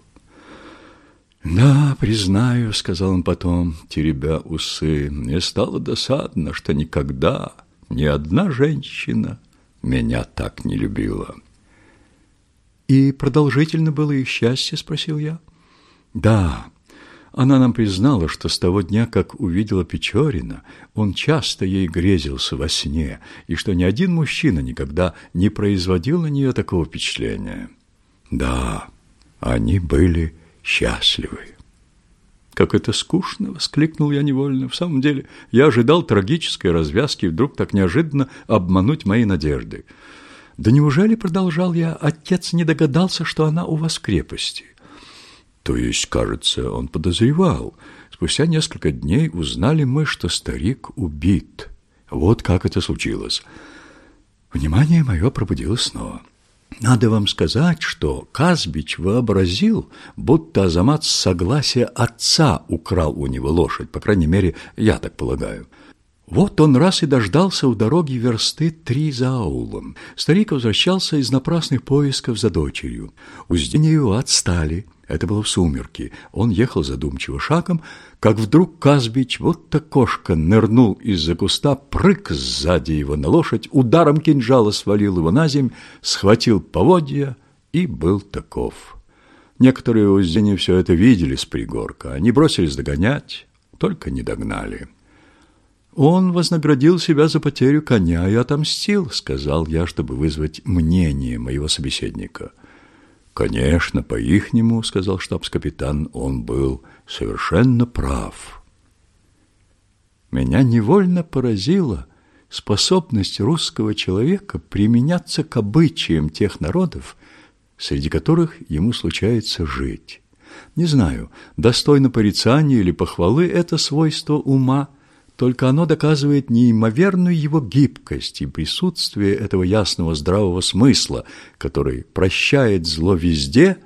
«Да, признаю», — сказал он потом, теребя усы, — «мне стало досадно, что никогда ни одна женщина меня так не любила». «И продолжительно было их счастье?» — спросил я. «Да». Она нам признала, что с того дня, как увидела Печорина, он часто ей грезился во сне, и что ни один мужчина никогда не производил на нее такого впечатления. Да, они были счастливы. «Как это скучно!» — воскликнул я невольно. «В самом деле, я ожидал трагической развязки вдруг так неожиданно обмануть мои надежды. Да неужели, продолжал я, отец не догадался, что она у вас в крепости? То есть, кажется, он подозревал. Спустя несколько дней узнали мы, что старик убит. Вот как это случилось. Внимание мое пробудилось снова. Надо вам сказать, что Казбич вообразил, будто Азамат с согласия отца украл у него лошадь, по крайней мере, я так полагаю. Вот он раз и дождался у дороги версты три за аулом. Старик возвращался из напрасных поисков за дочерью. Уздения его отстали. Это было в сумерки. Он ехал задумчиво шагом, как вдруг Казбич, вот то кошка, нырнул из-за куста, прыг сзади его на лошадь, ударом кинжала свалил его на земь, схватил поводья и был таков. Некоторые уздения все это видели с пригорка. Они бросились догонять, только не догнали. Он вознаградил себя за потерю коня и отомстил, сказал я, чтобы вызвать мнение моего собеседника. Конечно, по-ихнему, сказал штабс-капитан, он был совершенно прав. Меня невольно поразила способность русского человека применяться к обычаям тех народов, среди которых ему случается жить. Не знаю, достойно порицания или похвалы это свойство ума – только оно доказывает неимоверную его гибкость и присутствие этого ясного здравого смысла, который прощает зло везде,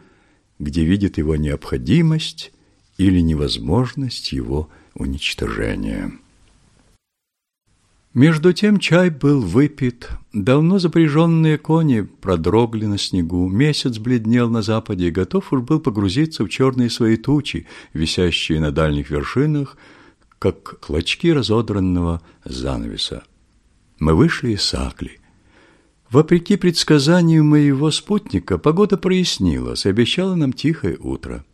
где видит его необходимость или невозможность его уничтожения. Между тем чай был выпит, давно запряженные кони продрогли на снегу, месяц бледнел на западе и готов уж был погрузиться в черные свои тучи, висящие на дальних вершинах, как клочки разодранного занавеса. Мы вышли из Сакли. Вопреки предсказанию моего спутника, погода прояснилась и обещала нам тихое утро.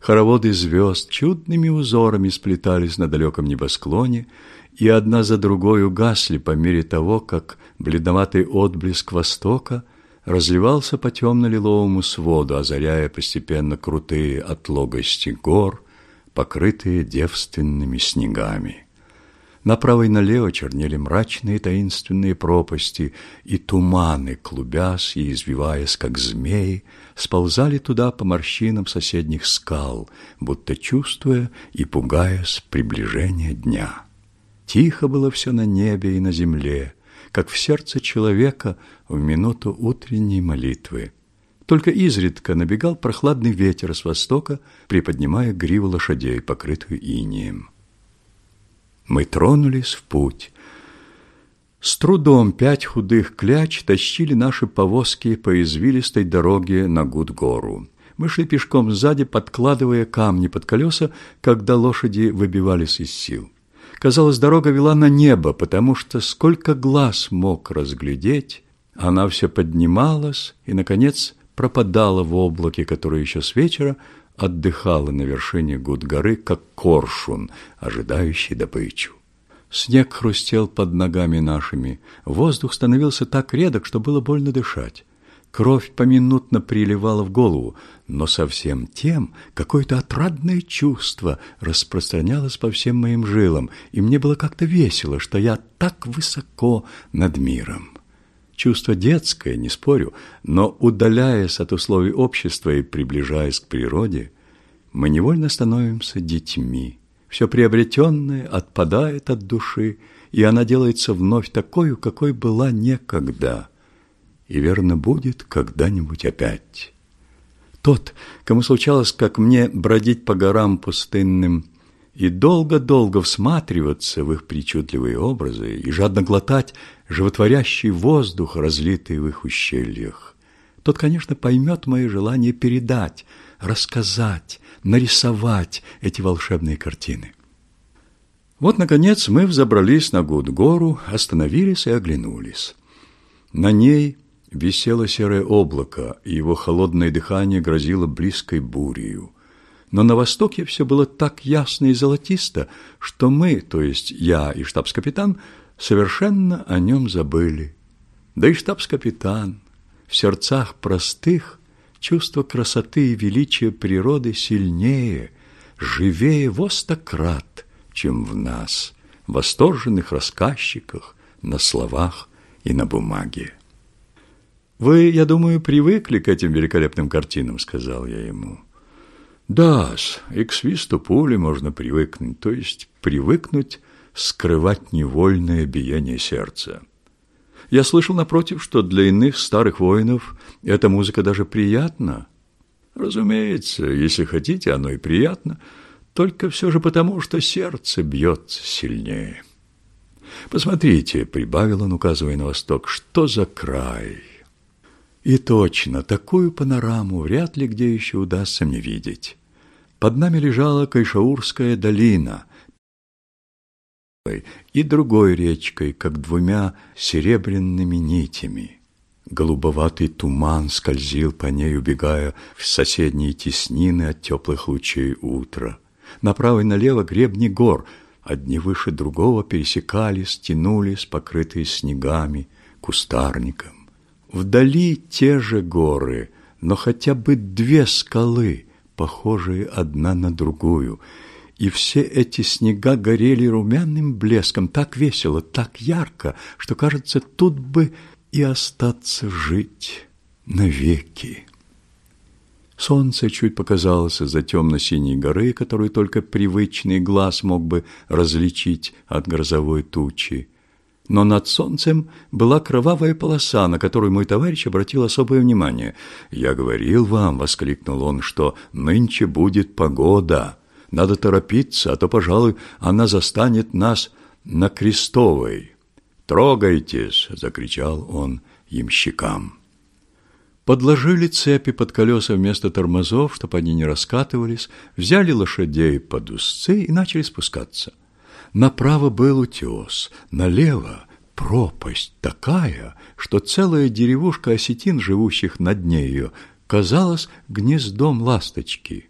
Хороводы звезд чудными узорами сплетались на далеком небосклоне, и одна за другой угасли по мере того, как бледноватый отблеск востока разливался по темно-лиловому своду, озаряя постепенно крутые отлогости гор, покрытые девственными снегами. Направо и налево чернели мрачные таинственные пропасти, и туманы, клубясь и извиваясь, как змеи, сползали туда по морщинам соседних скал, будто чувствуя и пугаясь приближения дня. Тихо было все на небе и на земле, как в сердце человека в минуту утренней молитвы. Только изредка набегал прохладный ветер с востока, приподнимая гриву лошадей, покрытую инеем. Мы тронулись в путь. С трудом пять худых кляч тащили наши повозки по извилистой дороге на Гудгору. Мы шли пешком сзади, подкладывая камни под колеса, когда лошади выбивались из сил. Казалось, дорога вела на небо, потому что сколько глаз мог разглядеть, она все поднималась и, наконец, пропадала в облаке, которое еще с вечера отдыхало на вершине Гуд-горы, как коршун, ожидающий добычу. Снег хрустел под ногами нашими, воздух становился так редок, что было больно дышать. Кровь поминутно приливала в голову, но совсем тем какое-то отрадное чувство распространялось по всем моим жилам, и мне было как-то весело, что я так высоко над миром. Чувство детское, не спорю, но удаляясь от условий общества и приближаясь к природе, мы невольно становимся детьми. Все приобретенное отпадает от души, и она делается вновь такой, какой была некогда, и верно будет когда-нибудь опять. Тот, кому случалось, как мне, бродить по горам пустынным, и долго-долго всматриваться в их причудливые образы и жадно глотать животворящий воздух, разлитый в их ущельях. Тот, конечно, поймет мое желание передать, рассказать, нарисовать эти волшебные картины. Вот, наконец, мы взобрались на Гуд-гору, остановились и оглянулись. На ней висело серое облако, и его холодное дыхание грозило близкой бурею но на востоке все было так ясно и золотисто, что мы, то есть я и штабс-капитан, совершенно о нем забыли. Да и штабс-капитан в сердцах простых чувство красоты и величия природы сильнее, живее во стократ, чем в нас, восторженных рассказчиках, на словах и на бумаге. «Вы, я думаю, привыкли к этим великолепным картинам», — сказал я ему. «Да, и к свисту пули можно привыкнуть, то есть привыкнуть скрывать невольное биение сердца. Я слышал, напротив, что для иных старых воинов эта музыка даже приятна. Разумеется, если хотите, оно и приятно, только все же потому, что сердце бьется сильнее. Посмотрите, прибавил он, указывая на восток, что за край. И точно, такую панораму вряд ли где еще удастся мне видеть. Под нами лежала Кайшаурская долина, и другой речкой, как двумя серебряными нитями. Голубоватый туман скользил по ней, убегая в соседние теснины от теплых лучей утра. Направо и налево гребни гор, одни выше другого, пересекались, тянулись, покрытые снегами, кустарником. Вдали те же горы, но хотя бы две скалы, похожие одна на другую — и все эти снега горели румяным блеском, так весело, так ярко, что, кажется, тут бы и остаться жить навеки. Солнце чуть показалось за темно-синей горы, которую только привычный глаз мог бы различить от грозовой тучи. Но над солнцем была кровавая полоса, на которую мой товарищ обратил особое внимание. «Я говорил вам», — воскликнул он, — «что нынче будет погода». Надо торопиться, а то, пожалуй, она застанет нас на Крестовой. «Трогайтесь!» — закричал он ямщикам. Подложили цепи под колеса вместо тормозов, чтобы они не раскатывались, взяли лошадей под узцы и начали спускаться. Направо был утес, налево пропасть такая, что целая деревушка осетин, живущих на дне ее, казалась гнездом ласточки.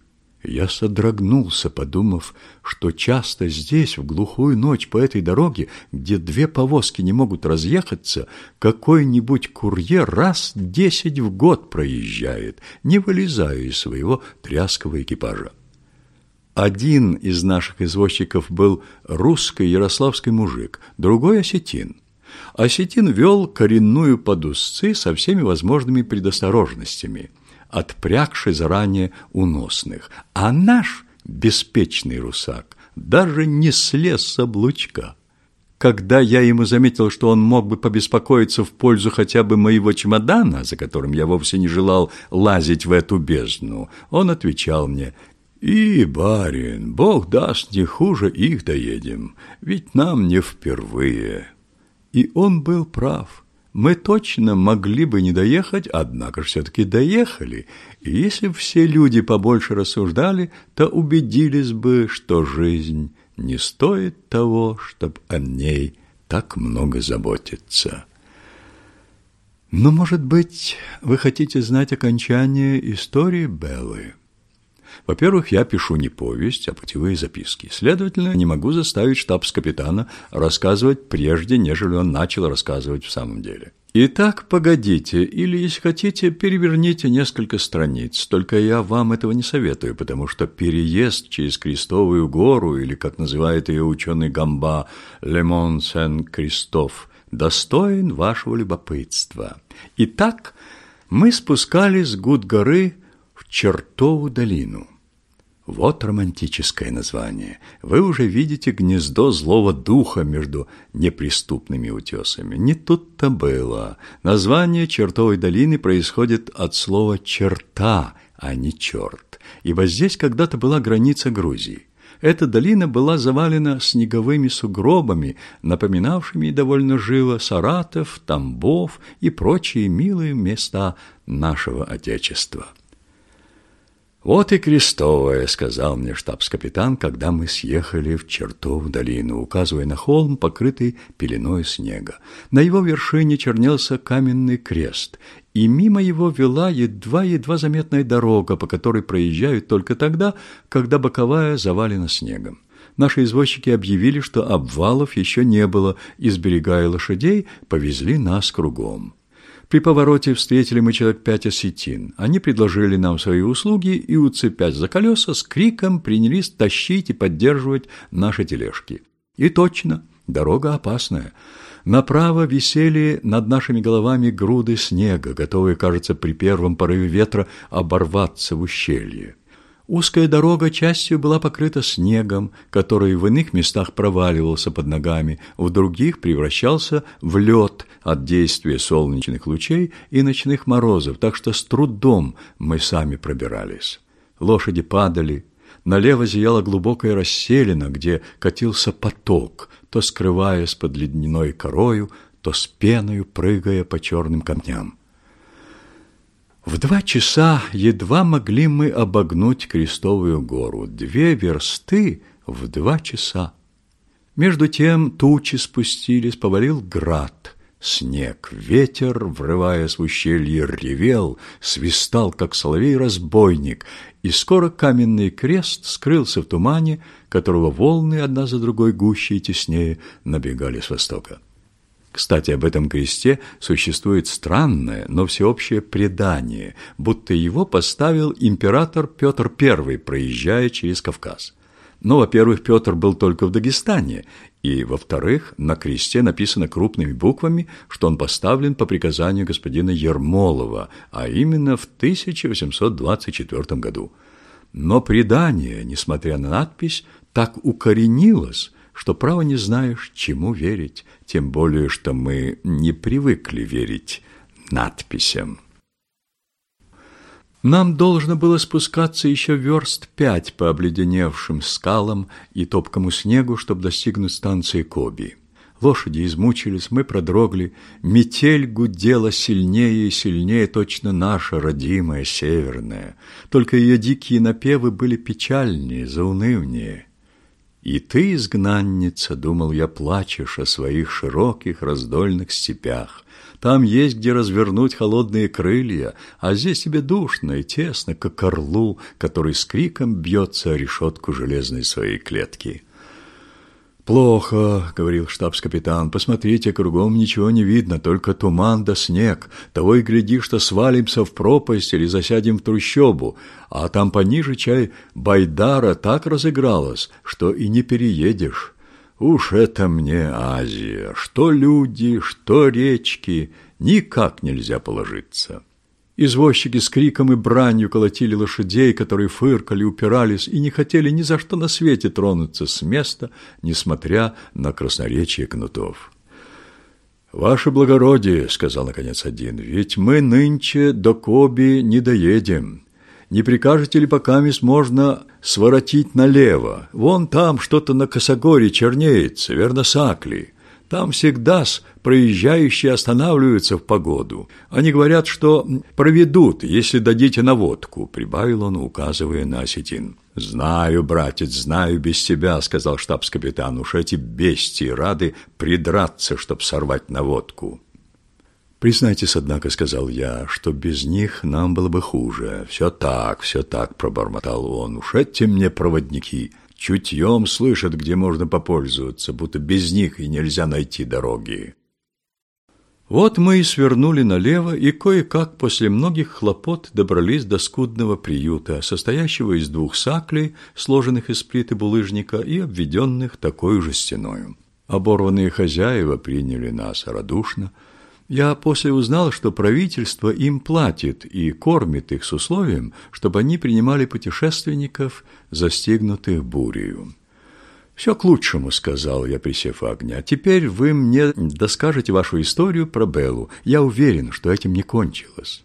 Я содрогнулся, подумав, что часто здесь, в глухую ночь по этой дороге, где две повозки не могут разъехаться, какой-нибудь курьер раз десять в год проезжает, не вылезая из своего тряского экипажа. Один из наших извозчиков был русский ярославский мужик, другой – осетин. Осетин вел коренную под узцы со всеми возможными предосторожностями – отпрягший заранее уносных, а наш беспечный русак даже не слез с облучка. Когда я ему заметил, что он мог бы побеспокоиться в пользу хотя бы моего чемодана, за которым я вовсе не желал лазить в эту бездну, он отвечал мне, «И, барин, Бог даст, не хуже их доедем, ведь нам не впервые». И он был прав мы точно могли бы не доехать, однако все-таки доехали. И если все люди побольше рассуждали, то убедились бы, что жизнь не стоит того, чтобы о ней так много заботиться. Но, может быть, вы хотите знать окончание истории Беллы? Во-первых, я пишу не повесть, а путевые записки. Следовательно, не могу заставить штабс-капитана рассказывать прежде, нежели он начал рассказывать в самом деле. Итак, погодите, или, если хотите, переверните несколько страниц. Только я вам этого не советую, потому что переезд через Крестовую гору, или, как называет ее ученый Гамба, Лемон Сен-Кристоф, достоин вашего любопытства. Итак, мы спускались с Гуд-горы в Чертову долину. Вот романтическое название. Вы уже видите гнездо злого духа между неприступными утесами. Не тут-то было. Название чертовой долины происходит от слова «черта», а не «черт», ибо здесь когда-то была граница Грузии. Эта долина была завалена снеговыми сугробами, напоминавшими довольно живо Саратов, Тамбов и прочие милые места нашего Отечества. «Вот и Крестовая», — сказал мне штабс-капитан, когда мы съехали в чертову долину, указывая на холм, покрытый пеленой снега. На его вершине чернелся каменный крест, и мимо его вела едва-едва заметная дорога, по которой проезжают только тогда, когда боковая завалена снегом. Наши извозчики объявили, что обвалов еще не было, и, сберегая лошадей, повезли нас кругом. При повороте встретили мы человек пять осетин. Они предложили нам свои услуги и, уцепясь за колеса, с криком принялись тащить и поддерживать наши тележки. И точно, Дорога опасная. Направо висели над нашими головами груды снега, готовые, кажется, при первом порыве ветра оборваться в ущелье. Узкая дорога частью была покрыта снегом, который в иных местах проваливался под ногами, в других превращался в лед от действия солнечных лучей и ночных морозов, так что с трудом мы сами пробирались. Лошади падали, налево зияла глубокая расселина, где катился поток, то скрываясь под ледяной корою, то с пеною прыгая по черным камням. В два часа едва могли мы обогнуть Крестовую гору. Две версты в два часа. Между тем тучи спустились, повалил град. Снег, ветер, врываясь в ущелье, ревел, свистал, как соловей-разбойник, и скоро каменный крест скрылся в тумане, которого волны одна за другой гуще и теснее набегали с востока. Кстати, об этом кресте существует странное, но всеобщее предание, будто его поставил император Петр I, проезжая через Кавказ. Но, во-первых, Петр был только в Дагестане, и, во-вторых, на кресте написано крупными буквами, что он поставлен по приказанию господина Ермолова, а именно в 1824 году. Но предание, несмотря на надпись, так укоренилось, что право не знаешь, чему верить, тем более, что мы не привыкли верить надписям. Нам должно было спускаться еще верст пять по обледеневшим скалам и топкому снегу, чтобы достигнуть станции Коби. Лошади измучились, мы продрогли, метель гудела сильнее и сильнее, точно наша родимая северная. Только ее дикие напевы были печальнее, заунывнее. И ты, изгнанница, думал я, плачешь о своих широких раздольных степях. Там есть где развернуть холодные крылья, а здесь тебе душно и тесно, как орлу, который с криком бьется о решетку железной своей клетки. «Плохо», — говорил штабс-капитан, — «посмотрите, кругом ничего не видно, только туман да снег. Того и гляди, что свалимся в пропасть или засядем в трущобу, а там пониже чай Байдара так разыгралась, что и не переедешь. Уж это мне Азия, что люди, что речки, никак нельзя положиться». Извозчики с криком и бранью колотили лошадей, которые фыркали, упирались и не хотели ни за что на свете тронуться с места, несмотря на красноречие кнутов. «Ваше благородие», — сказал наконец один, — «ведь мы нынче до Коби не доедем. Не прикажете ли пока мисс можно своротить налево? Вон там что-то на косогоре чернеется, верно, Сакли». Там всегда с проезжающие останавливаются в погоду. Они говорят, что проведут, если дадите наводку», — прибавил он, указывая на осетин. «Знаю, братец, знаю без тебя», — сказал штабс-капитан. «Уж эти бестии рады придраться, чтоб сорвать наводку». «Признайтесь, однако, — сказал я, — что без них нам было бы хуже. Все так, все так, — пробормотал он. Уж эти мне проводники чутьем слышат, где можно попользоваться, будто без них и нельзя найти дороги. Вот мы и свернули налево, и кое-как после многих хлопот добрались до скудного приюта, состоящего из двух саклей, сложенных из плиты булыжника и обведенных такой же стеною. Оборванные хозяева приняли нас радушно, я после узнал, что правительство им платит и кормит их с условием, чтобы они принимали путешественников, застигнутых бурею. «Все к лучшему», — сказал я, присев огня. «Теперь вы мне доскажете вашу историю про Беллу. Я уверен, что этим не кончилось».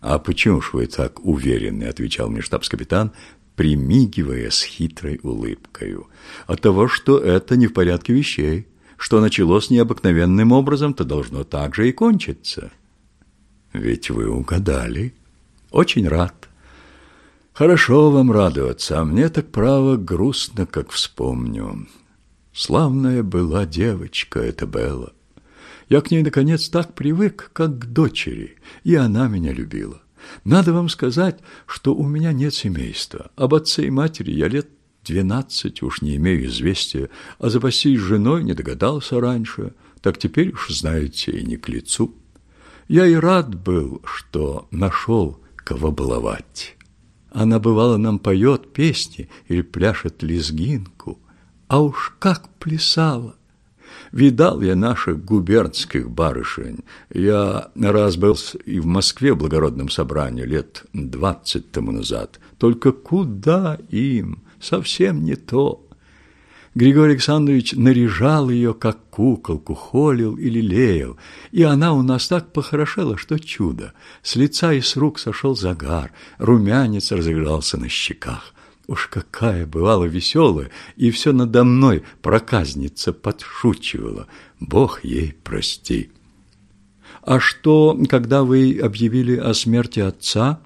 «А почему ж вы так уверены?» — отвечал мне штабс-капитан, примигивая с хитрой улыбкою. «От того, что это не в порядке вещей» что началось необыкновенным образом, то должно так же и кончиться. Ведь вы угадали. Очень рад. Хорошо вам радоваться, а мне так право грустно, как вспомню. Славная была девочка эта Белла. Я к ней, наконец, так привык, как к дочери, и она меня любила. Надо вам сказать, что у меня нет семейства. Об отце и матери я лет двенадцать, уж не имею известия, а запастись женой не догадался раньше, так теперь уж, знаете, и не к лицу. Я и рад был, что нашел, кого баловать. Она, бывало, нам поет песни или пляшет лезгинку, а уж как плясала! Видал я наших губернских барышень. Я раз был и в Москве в благородном собрании лет двадцать тому назад. Только куда им? Совсем не то. Григорий Александрович наряжал ее, как куколку, холил и лелеял, и она у нас так похорошела, что чудо. С лица и с рук сошел загар, румянец разыгрался на щеках. Уж какая бывала веселая, и все надо мной проказница подшучивала. Бог ей прости. А что, когда вы объявили о смерти отца,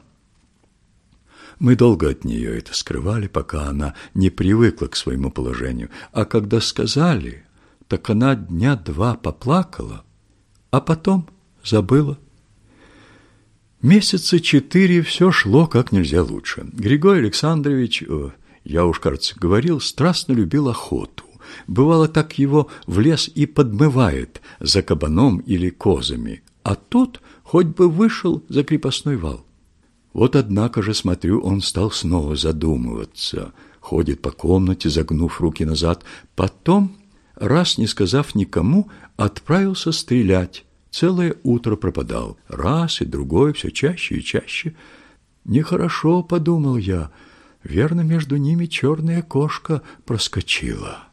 мы долго от нее это скрывали, пока она не привыкла к своему положению. А когда сказали, так она дня два поплакала, а потом забыла. Месяца четыре все шло как нельзя лучше. Григорий Александрович, э, я уж, кажется, говорил, страстно любил охоту. Бывало, так его в лес и подмывает за кабаном или козами, а тут хоть бы вышел за крепостной вал. Вот, однако же, смотрю, он стал снова задумываться, ходит по комнате, загнув руки назад. Потом, раз не сказав никому, отправился стрелять. Целое утро пропадал. Раз и другой, все чаще и чаще. Нехорошо, подумал я. Верно, между ними черная кошка проскочила.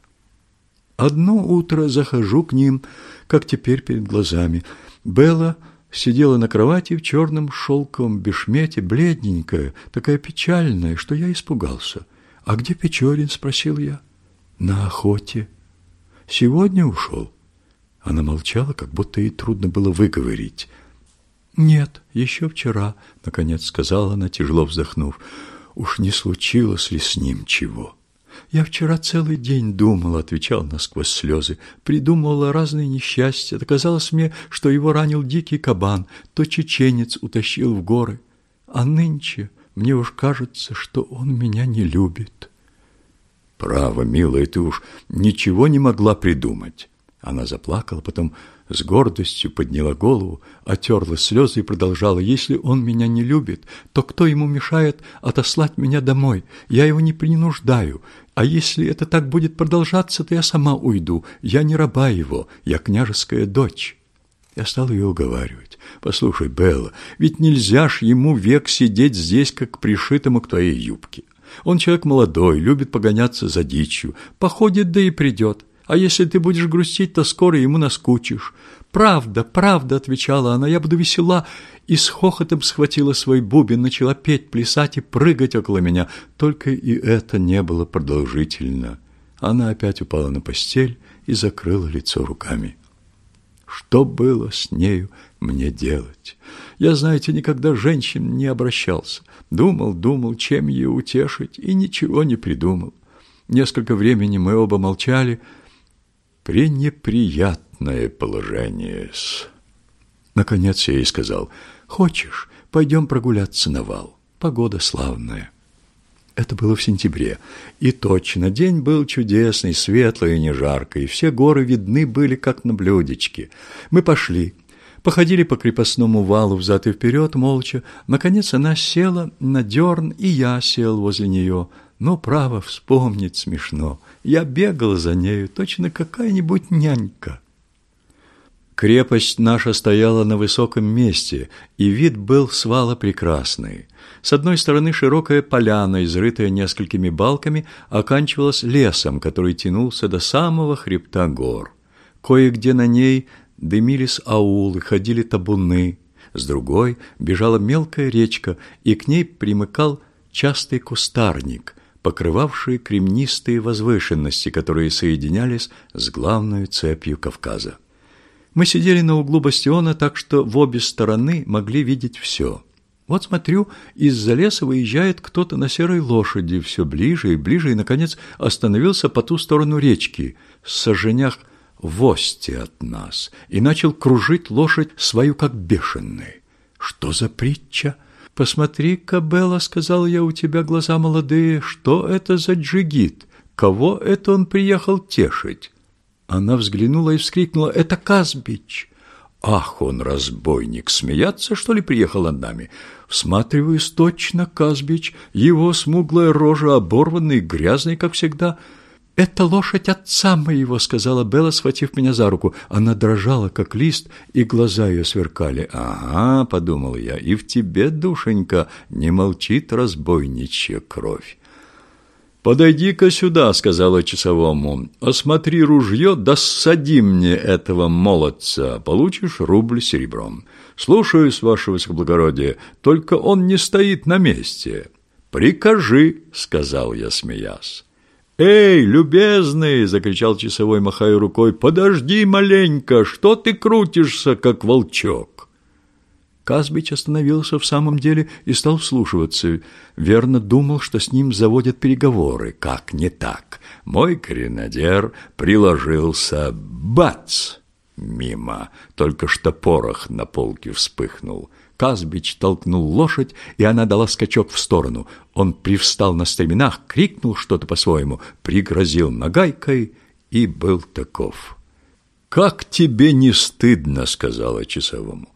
Одно утро захожу к ним, как теперь перед глазами. Белла сидела на кровати в черном шелковом бешмете, бледненькая, такая печальная, что я испугался. «А где Печорин?» — спросил я. «На охоте». «Сегодня ушел?» Она молчала, как будто ей трудно было выговорить. «Нет, еще вчера», — наконец сказала она, тяжело вздохнув. «Уж не случилось ли с ним чего?» «Я вчера целый день думала», — отвечал насквозь слезы. «Придумывала разные несчастья. Доказалось мне, что его ранил дикий кабан, то чеченец утащил в горы. А нынче мне уж кажется, что он меня не любит». «Право, милая, ты уж ничего не могла придумать». Она заплакала, потом с гордостью подняла голову, отерла слезы и продолжала. «Если он меня не любит, то кто ему мешает отослать меня домой? Я его не принуждаю. А если это так будет продолжаться, то я сама уйду. Я не раба его, я княжеская дочь». Я стал ее уговаривать. «Послушай, Белла, ведь нельзя ж ему век сидеть здесь, как пришитому к твоей юбке. Он человек молодой, любит погоняться за дичью. Походит, да и придет. А если ты будешь грустить, то скоро ему наскучишь. «Правда, правда», — отвечала она, — «я буду весела». И с хохотом схватила свой бубен, начала петь, плясать и прыгать около меня. Только и это не было продолжительно. Она опять упала на постель и закрыла лицо руками. Что было с нею мне делать? Я, знаете, никогда женщин не обращался. Думал, думал, чем ее утешить, и ничего не придумал. Несколько времени мы оба молчали, — пренеприятное положение -с. Наконец я ей сказал, «Хочешь, пойдем прогуляться на вал? Погода славная». Это было в сентябре. И точно, день был чудесный, светлый и не жарко, и все горы видны были, как на блюдечке. Мы пошли, походили по крепостному валу взад и вперед, молча. Наконец она села на дерн, и я сел возле нее – но, право, вспомнить смешно. Я бегал за нею, точно какая-нибудь нянька. Крепость наша стояла на высоком месте, и вид был с вала прекрасный. С одной стороны широкая поляна, изрытая несколькими балками, оканчивалась лесом, который тянулся до самого хребта гор. Кое-где на ней дымились аулы, ходили табуны. С другой бежала мелкая речка, и к ней примыкал частый кустарник, покрывавшие кремнистые возвышенности, которые соединялись с главной цепью Кавказа. Мы сидели на углу бастиона, так что в обе стороны могли видеть все. Вот смотрю, из-за леса выезжает кто-то на серой лошади, все ближе и ближе, и, наконец, остановился по ту сторону речки, в сожжениях в осте от нас, и начал кружить лошадь свою как бешеный. Что за притча? «Посмотри-ка, Белла, — сказал я, — у тебя глаза молодые. Что это за джигит? Кого это он приехал тешить?» Она взглянула и вскрикнула. «Это Казбич!» «Ах, он разбойник! Смеяться, что ли, приехал над нами?» Всматриваюсь точно, Казбич, его смуглая рожа оборванная и грязная, как всегда. «Это лошадь отца моего», — сказала Белла, схватив меня за руку. Она дрожала, как лист, и глаза ее сверкали. «Ага», — подумал я, — «и в тебе, душенька, не молчит разбойничья кровь». «Подойди-ка сюда», — сказала часовому. «Осмотри ружье, да ссади мне этого молодца. Получишь рубль серебром. Слушаюсь, ваше высокоблагородие, только он не стоит на месте». «Прикажи», — сказал я, смеясь. «Эй, любезный!» — закричал часовой, махая рукой. «Подожди маленько! Что ты крутишься, как волчок?» Казбич остановился в самом деле и стал вслушиваться. Верно думал, что с ним заводят переговоры. Как не так? Мой гренадер приложился. Бац! Мимо. Только что порох на полке вспыхнул. Казбич толкнул лошадь, и она дала скачок в сторону. Он привстал на стременах, крикнул что-то по-своему, пригрозил нагайкой и был таков. «Как тебе не стыдно?» — сказала часовому.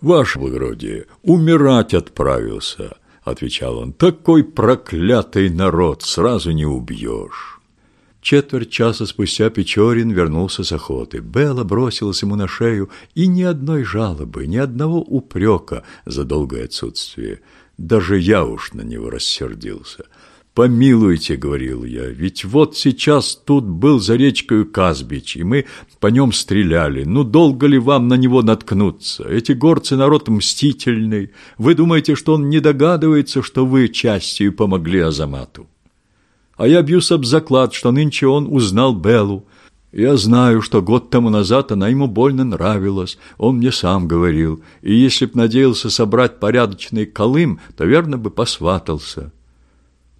«Ваше благородие, умирать отправился», — отвечал он. «Такой проклятый народ сразу не убьешь». Четверть часа спустя Печорин вернулся с охоты. Белла бросилась ему на шею, и ни одной жалобы, ни одного упрека за долгое отсутствие. Даже я уж на него рассердился. «Помилуйте», — говорил я, — «ведь вот сейчас тут был за речкой Казбич, и мы по нем стреляли. Ну, долго ли вам на него наткнуться? Эти горцы народ мстительный. Вы думаете, что он не догадывается, что вы частью помогли Азамату?» А я бьюсь об заклад, что нынче он узнал Беллу. Я знаю, что год тому назад она ему больно нравилась, он мне сам говорил, и если б надеялся собрать порядочный колым, то верно бы посватался».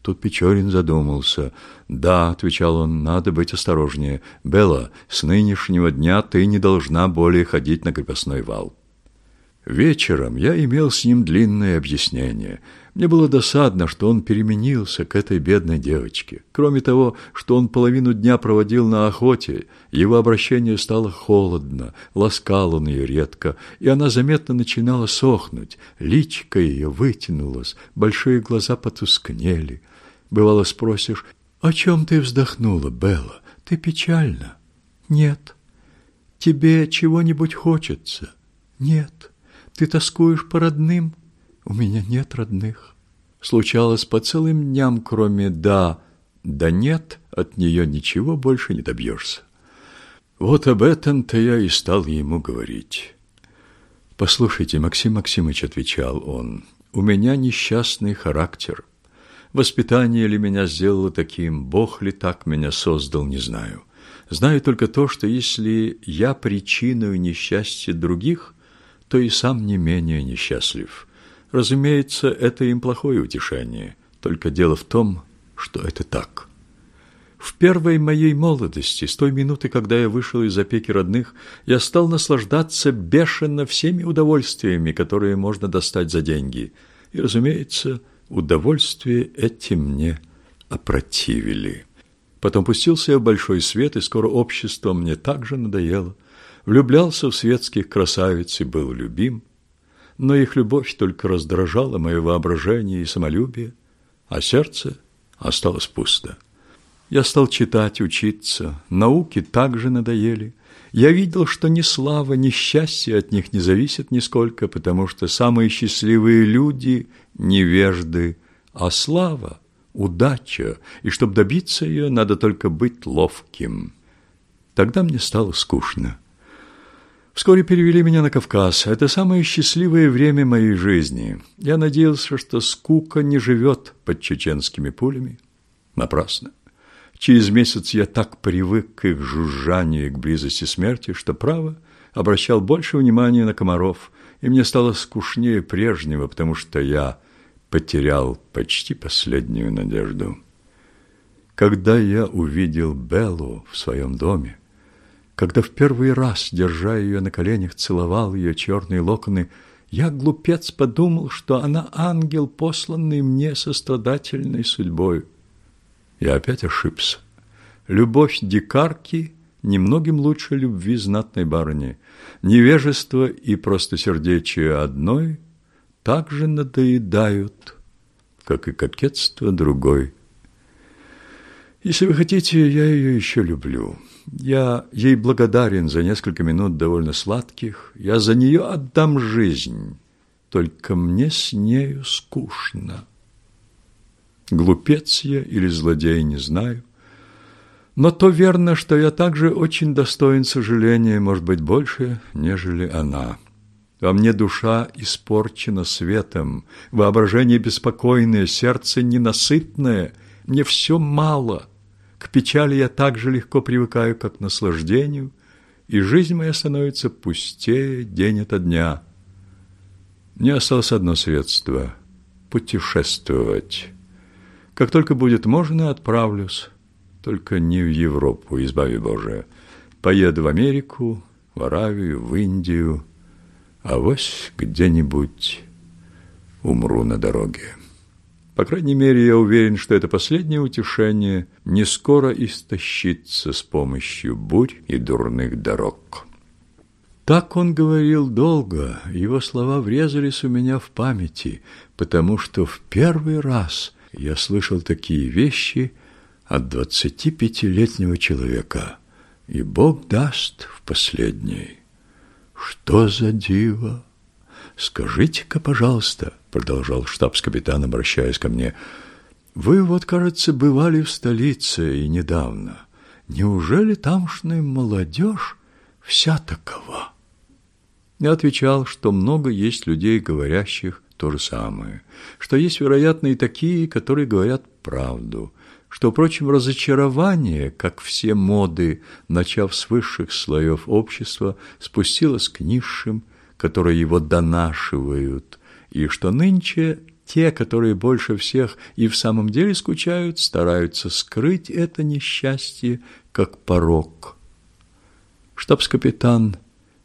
Тут Печорин задумался. «Да», — отвечал он, — «надо быть осторожнее. Белла, с нынешнего дня ты не должна более ходить на крепостной вал». Вечером я имел с ним длинное объяснение — мне было досадно, что он переменился к этой бедной девочке. Кроме того, что он половину дня проводил на охоте, его обращение стало холодно, ласкал он ее редко, и она заметно начинала сохнуть. Личико ее вытянулось, большие глаза потускнели. Бывало спросишь, «О чем ты вздохнула, Белла? Ты печальна?» «Нет». «Тебе чего-нибудь хочется?» «Нет». «Ты тоскуешь по родным?» У меня нет родных. Случалось по целым дням, кроме «да», «да нет», от нее ничего больше не добьешься. Вот об этом-то я и стал ему говорить. «Послушайте, Максим Максимович», — отвечал он, — «у меня несчастный характер. Воспитание ли меня сделало таким, Бог ли так меня создал, не знаю. Знаю только то, что если я причиную несчастья других, то и сам не менее несчастлив. Разумеется, это им плохое утешение, только дело в том, что это так. В первой моей молодости, с той минуты, когда я вышел из опеки родных, я стал наслаждаться бешено всеми удовольствиями, которые можно достать за деньги. И, разумеется, удовольствия эти мне опротивили. Потом пустился я в большой свет, и скоро общество мне также надоело. Влюблялся в светских красавиц и был любим но их любовь только раздражала мое воображение и самолюбие, а сердце осталось пусто. Я стал читать, учиться, науки также надоели. Я видел, что ни слава, ни счастье от них не зависит нисколько, потому что самые счастливые люди – невежды, а слава – удача, и чтобы добиться ее, надо только быть ловким. Тогда мне стало скучно. Вскоре перевели меня на Кавказ. Это самое счастливое время моей жизни. Я надеялся, что скука не живет под чеченскими пулями. Напрасно. Через месяц я так привык к их жужжанию и к близости смерти, что, право, обращал больше внимания на комаров, и мне стало скучнее прежнего, потому что я потерял почти последнюю надежду. Когда я увидел Беллу в своем доме, когда в первый раз, держа ее на коленях, целовал ее черные локоны, я, глупец, подумал, что она ангел, посланный мне сострадательной судьбой. Я опять ошибся. Любовь дикарки немногим лучше любви знатной барыни. Невежество и простосердечие одной также надоедают, как и кокетство другой. Если вы хотите, я ее еще люблю. Я ей благодарен за несколько минут довольно сладких. Я за нее отдам жизнь. Только мне с нею скучно. Глупец я или злодей, не знаю. Но то верно, что я также очень достоин сожаления, может быть, больше, нежели она. Во мне душа испорчена светом, воображение беспокойное, сердце ненасытное. Мне все мало. К печали я так же легко привыкаю, как к наслаждению, и жизнь моя становится пустее день ото дня. Мне осталось одно средство — путешествовать. Как только будет можно, отправлюсь. Только не в Европу, избави Боже. Поеду в Америку, в Аравию, в Индию, а вось где-нибудь умру на дороге. По крайней мере, я уверен, что это последнее утешение не скоро истощится с помощью бурь и дурных дорог. Так он говорил долго, его слова врезались у меня в памяти, потому что в первый раз я слышал такие вещи от двадцати пятилетнего человека, и Бог даст в последний. Что за диво? Скажите-ка, пожалуйста, продолжал штабс-капитан, обращаясь ко мне, вы вот, кажется, бывали в столице и недавно. Неужели тамшная молодежь вся такова? Я отвечал, что много есть людей, говорящих то же самое, что есть, вероятно, и такие, которые говорят правду, что, впрочем, разочарование, как все моды, начав с высших слоев общества, спустилось к низшим, которые его донашивают, и что нынче те, которые больше всех и в самом деле скучают, стараются скрыть это несчастье, как порок. Штабс-капитан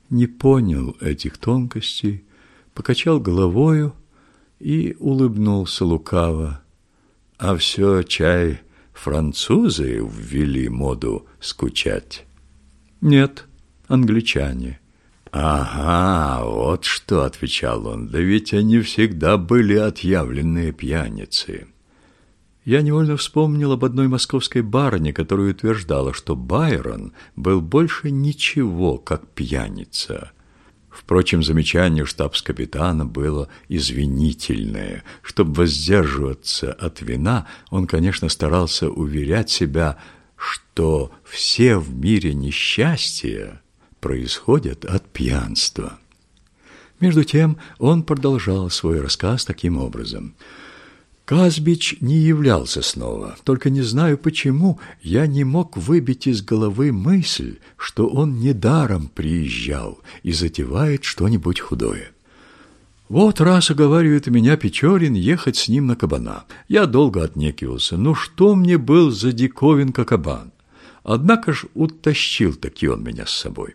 не понял этих тонкостей, покачал головою и улыбнулся лукаво. А все чай французы ввели моду скучать? Нет, англичане. Ага, вот что, отвечал он, да ведь они всегда были отъявленные пьяницы. Я невольно вспомнил об одной московской барыне, которая утверждала, что Байрон был больше ничего, как пьяница. Впрочем, замечание штабс-капитана было извинительное. Чтобы воздерживаться от вина, он, конечно, старался уверять себя, что все в мире несчастья происходят от пьянства. Между тем он продолжал свой рассказ таким образом – Казбич не являлся снова, только не знаю почему, я не мог выбить из головы мысль, что он недаром приезжал и затевает что-нибудь худое. Вот раз уговаривает меня Печорин ехать с ним на кабана. Я долго отнекивался. Ну что мне был за диковинка кабан? Однако ж утащил таки он меня с собой.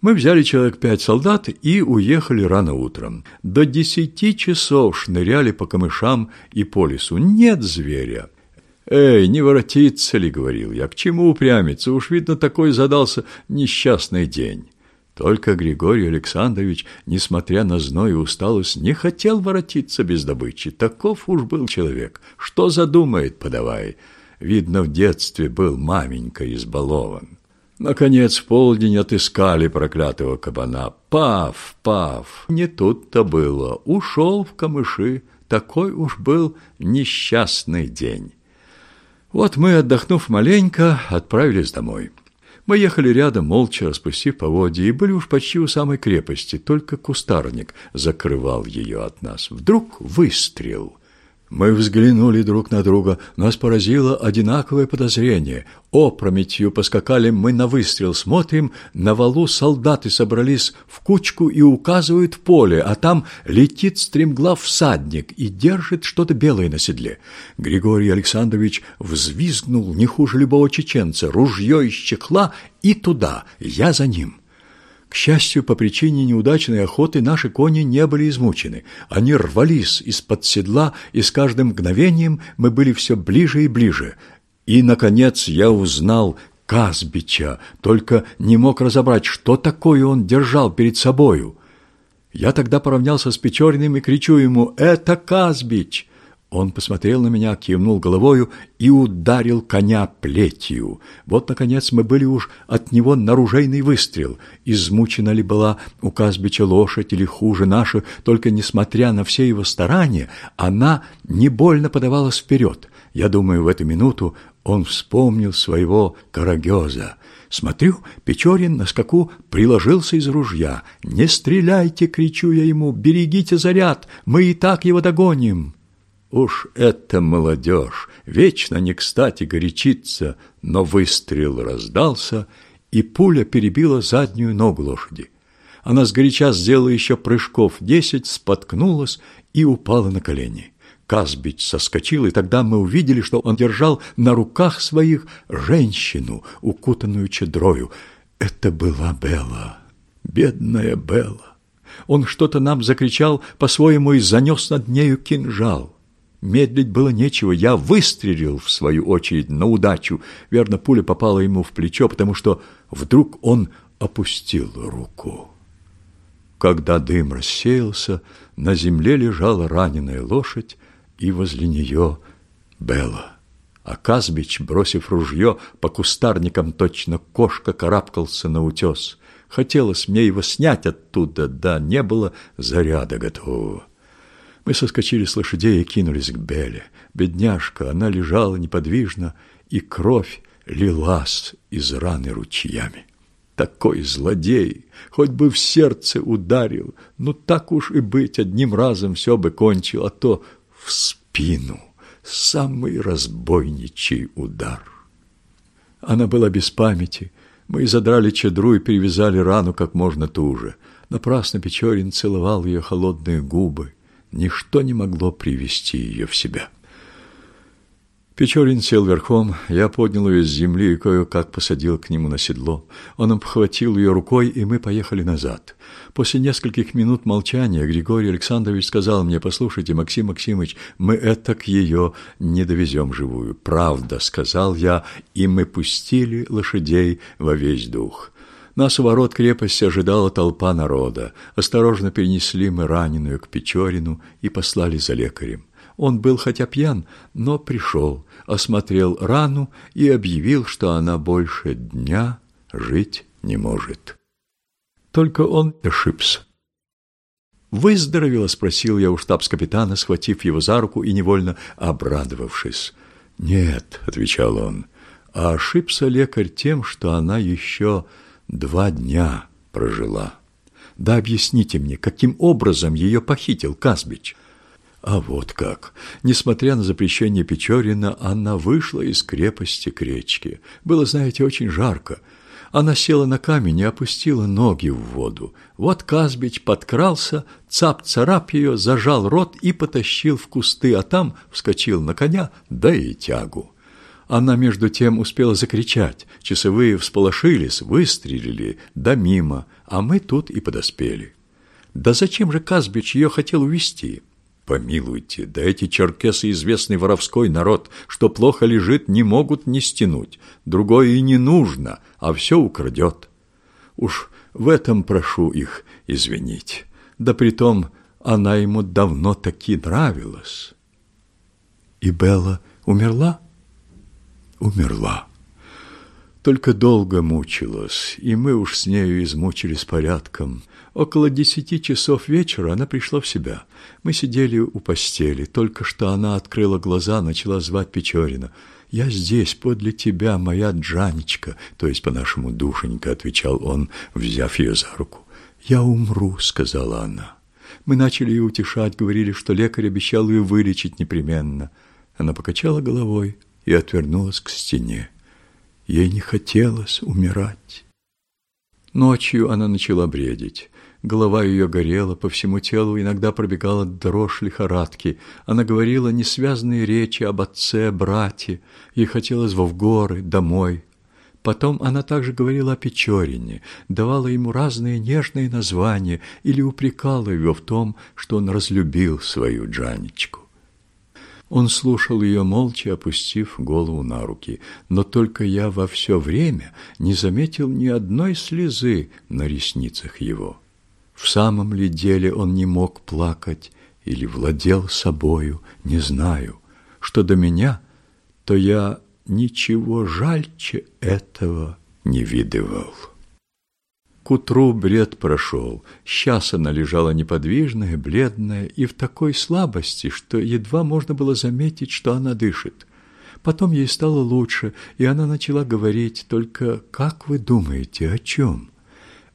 Мы взяли человек пять солдат и уехали рано утром. До десяти часов шныряли по камышам и по лесу. Нет зверя. «Эй, не воротиться ли?» — говорил я. «К чему упрямиться? Уж, видно, такой задался несчастный день». Только Григорий Александрович, несмотря на зной и усталость, не хотел воротиться без добычи. Таков уж был человек. Что задумает, подавай. Видно, в детстве был маменька избалован. Наконец, в полдень отыскали проклятого кабана. Пав, пав. Не тут-то было. Ушел в камыши. Такой уж был несчастный день. Вот мы, отдохнув маленько, отправились домой. Мы ехали рядом, молча распустив поводья, и были уж почти у самой крепости, только кустарник закрывал ее от нас. Вдруг выстрел. Мы взглянули друг на друга, нас поразило одинаковое подозрение. Опрометью поскакали мы на выстрел, смотрим, на валу солдаты собрались в кучку и указывают в поле, а там летит стремглав всадник и держит что-то белое на седле. Григорий Александрович взвизгнул не хуже любого чеченца, ружье из чехла и туда, я за ним. К счастью, по причине неудачной охоты наши кони не были измучены. Они рвались из-под седла, и с каждым мгновением мы были все ближе и ближе. И, наконец, я узнал Казбича, только не мог разобрать, что такое он держал перед собою. Я тогда поравнялся с Печориным и кричу ему «Это Казбич!» Он посмотрел на меня, кивнул головою и ударил коня плетью. Вот, наконец, мы были уж от него наружейный выстрел. Измучена ли была у Казбича лошадь или хуже наша, только, несмотря на все его старания, она не больно подавалась вперед. Я думаю, в эту минуту он вспомнил своего Карагеза. Смотрю, Печорин на скаку приложился из ружья. «Не стреляйте!» — кричу я ему. «Берегите заряд! Мы и так его догоним!» Уж это молодежь! Вечно не кстати горячится, но выстрел раздался, и пуля перебила заднюю ногу лошади. Она сгоряча сделала еще прыжков десять, споткнулась и упала на колени. Казбич соскочил, и тогда мы увидели, что он держал на руках своих женщину, укутанную чедрою. Это была Белла, бедная Белла. Он что-то нам закричал по-своему и занес над нею кинжал. Медлить было нечего. Я выстрелил, в свою очередь, на удачу. Верно, пуля попала ему в плечо, потому что вдруг он опустил руку. Когда дым рассеялся, на земле лежала раненая лошадь, и возле нее Белла. А Казбич, бросив ружье, по кустарникам точно кошка карабкался на утес. Хотелось мне его снять оттуда, да не было заряда готового. Мы соскочили с лошадей и кинулись к Белле. Бедняжка, она лежала неподвижно, и кровь лилась из раны ручьями. Такой злодей, хоть бы в сердце ударил, ну так уж и быть, одним разом все бы кончил, а то в спину самый разбойничий удар. Она была без памяти. Мы задрали чадру и перевязали рану как можно туже. Напрасно Печорин целовал ее холодные губы. Ничто не могло привести ее в себя. Печорин сел верхом, я поднял ее с земли и кое-как посадил к нему на седло. Он обхватил ее рукой, и мы поехали назад. После нескольких минут молчания Григорий Александрович сказал мне, «Послушайте, Максим Максимович, мы это к ее не довезем живую». «Правда», — сказал я, и мы пустили лошадей во весь дух. Нас у ворот крепости ожидала толпа народа. Осторожно перенесли мы раненую к Печорину и послали за лекарем. Он был хотя пьян, но пришел, осмотрел рану и объявил, что она больше дня жить не может. Только он ошибся. «Выздоровела?» — спросил я у штабс-капитана, схватив его за руку и невольно обрадовавшись. «Нет», — отвечал он, — «а ошибся лекарь тем, что она еще два дня прожила. Да объясните мне, каким образом ее похитил Казбич?» А вот как. Несмотря на запрещение Печорина, она вышла из крепости к речке. Было, знаете, очень жарко. Она села на камень и опустила ноги в воду. Вот Казбич подкрался, цап-царап ее, зажал рот и потащил в кусты, а там вскочил на коня, да и тягу. Она, между тем, успела закричать. Часовые всполошились, выстрелили, да мимо, а мы тут и подоспели. Да зачем же Казбич ее хотел увести? Помилуйте, да эти черкесы известный воровской народ, что плохо лежит, не могут не стянуть. Другое и не нужно, а все украдет. Уж в этом прошу их извинить. Да притом она ему давно таки нравилась. И Белла умерла? Умерла. Только долго мучилась, и мы уж с нею измучились порядком. Около десяти часов вечера она пришла в себя. Мы сидели у постели. Только что она открыла глаза, начала звать Печорина. «Я здесь, подле тебя, моя Джанечка», то есть по-нашему душенька, отвечал он, взяв ее за руку. «Я умру», — сказала она. Мы начали ее утешать, говорили, что лекарь обещал ее вылечить непременно. Она покачала головой и отвернулась к стене. Ей не хотелось умирать. Ночью она начала бредить. Голова ее горела, по всему телу иногда пробегала дрожь лихорадки. Она говорила несвязные речи об отце, брате. Ей хотелось в горы, домой. Потом она также говорила о Печорине, давала ему разные нежные названия или упрекала его в том, что он разлюбил свою Джанечку. Он слушал ее молча, опустив голову на руки, но только я во все время не заметил ни одной слезы на ресницах его. В самом ли деле он не мог плакать или владел собою, не знаю. Что до меня, то я ничего жальче этого не видывал. Утру бред прошел. Сейчас она лежала неподвижная, бледная и в такой слабости, что едва можно было заметить, что она дышит. Потом ей стало лучше, и она начала говорить, только как вы думаете, о чем?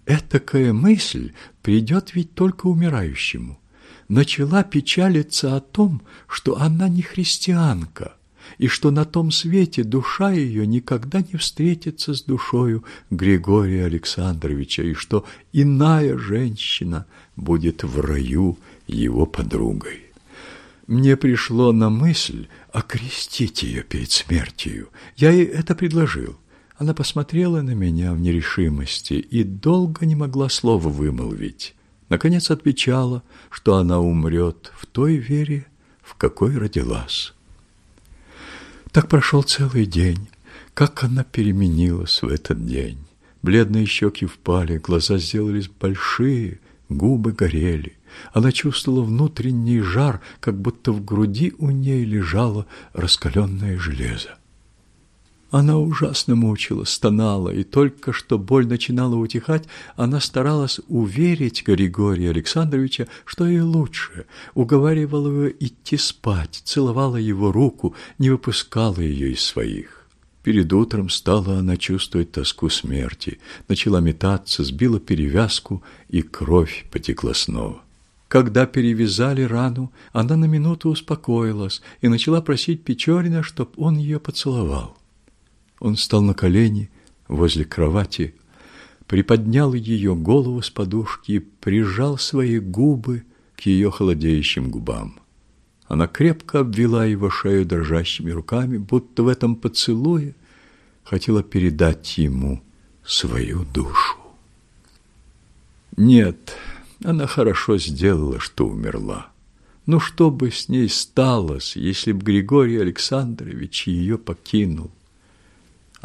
Этакая мысль придет ведь только умирающему. Начала печалиться о том, что она не христианка, и что на том свете душа ее никогда не встретится с душою Григория Александровича, и что иная женщина будет в раю его подругой. Мне пришло на мысль окрестить ее перед смертью. Я ей это предложил. Она посмотрела на меня в нерешимости и долго не могла слова вымолвить. Наконец отвечала, что она умрет в той вере, в какой родилась. Так прошел целый день. Как она переменилась в этот день. Бледные щеки впали, глаза сделались большие, губы горели. Она чувствовала внутренний жар, как будто в груди у ней лежало раскаленное железо. Она ужасно мучилась, стонала, и только что боль начинала утихать, она старалась уверить Григория Александровича, что ей лучше, уговаривала его идти спать, целовала его руку, не выпускала ее из своих. Перед утром стала она чувствовать тоску смерти, начала метаться, сбила перевязку, и кровь потекла снова. Когда перевязали рану, она на минуту успокоилась и начала просить Печорина, чтоб он ее поцеловал. Он встал на колени возле кровати, приподнял ее голову с подушки и прижал свои губы к ее холодеющим губам. Она крепко обвела его шею дрожащими руками, будто в этом поцелуе хотела передать ему свою душу. Нет, она хорошо сделала, что умерла. Но что бы с ней сталось, если б Григорий Александрович ее покинул?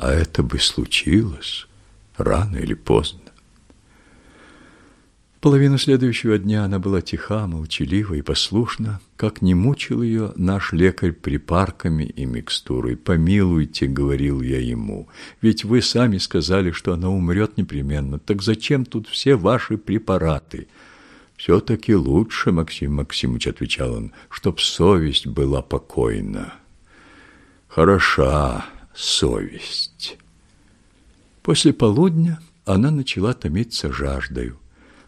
А это бы случилось рано или поздно. Половину следующего дня она была тиха, молчалива и послушна, как не мучил ее наш лекарь припарками и микстурой. «Помилуйте», — говорил я ему, — «ведь вы сами сказали, что она умрет непременно. Так зачем тут все ваши препараты?» «Все-таки лучше, Максим Максимович», — отвечал он, — «чтоб совесть была покойна». «Хороша», совесть. После полудня она начала томиться жаждою.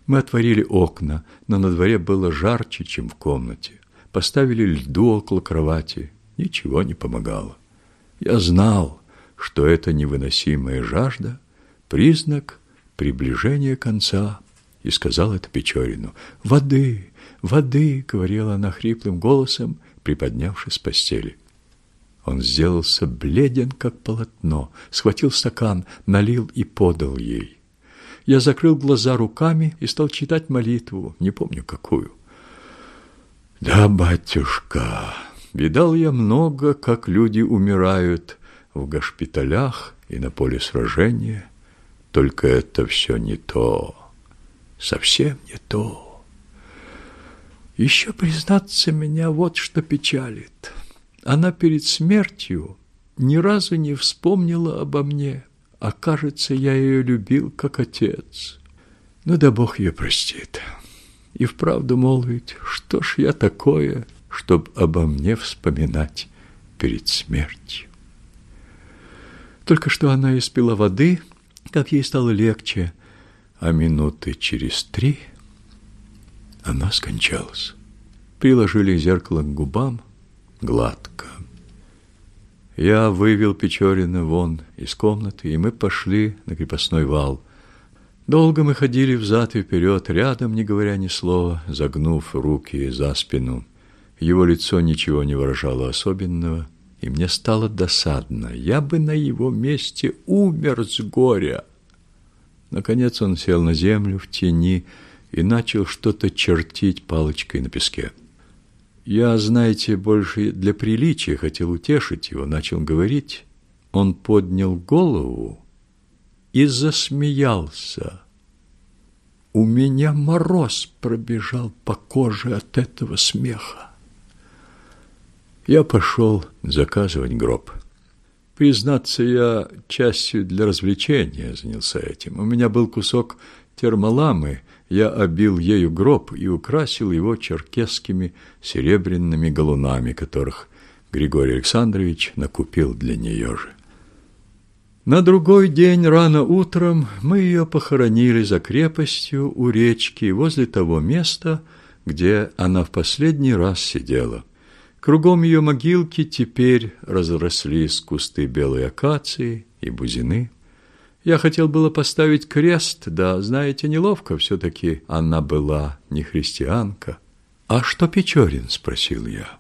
Мы отворили окна, но на дворе было жарче, чем в комнате. Поставили льду около кровати. Ничего не помогало. Я знал, что это невыносимая жажда – признак приближения конца, и сказал это Печорину. «Воды, воды!» – говорила она хриплым голосом, приподнявшись с постели. Он сделался бледен, как полотно, схватил стакан, налил и подал ей. Я закрыл глаза руками и стал читать молитву, не помню какую. «Да, батюшка, видал я много, как люди умирают в госпиталях и на поле сражения, только это все не то, совсем не то. Еще, признаться, меня вот что печалит». Она перед смертью ни разу не вспомнила обо мне, а, кажется, я ее любил как отец. Ну да Бог ее простит. И вправду молвить, что ж я такое, чтоб обо мне вспоминать перед смертью. Только что она испила воды, как ей стало легче, а минуты через три она скончалась. Приложили зеркало к губам, гладко. Я вывел Печорина вон из комнаты, и мы пошли на крепостной вал. Долго мы ходили взад и вперед, рядом, не говоря ни слова, загнув руки за спину. Его лицо ничего не выражало особенного, и мне стало досадно. Я бы на его месте умер с горя. Наконец он сел на землю в тени и начал что-то чертить палочкой на песке. Я, знаете, больше для приличия хотел утешить его, начал говорить. Он поднял голову и засмеялся. У меня мороз пробежал по коже от этого смеха. Я пошел заказывать гроб. Признаться, я частью для развлечения занялся этим. У меня был кусок термоламы, я обил ею гроб и украсил его черкесскими серебряными галунами, которых Григорий Александрович накупил для нее же. На другой день рано утром мы ее похоронили за крепостью у речки возле того места, где она в последний раз сидела. Кругом ее могилки теперь разрослись кусты белой акации и бузины. Я хотел было поставить крест, да, знаете, неловко все-таки она была не христианка. «А что Печорин?» – спросил я.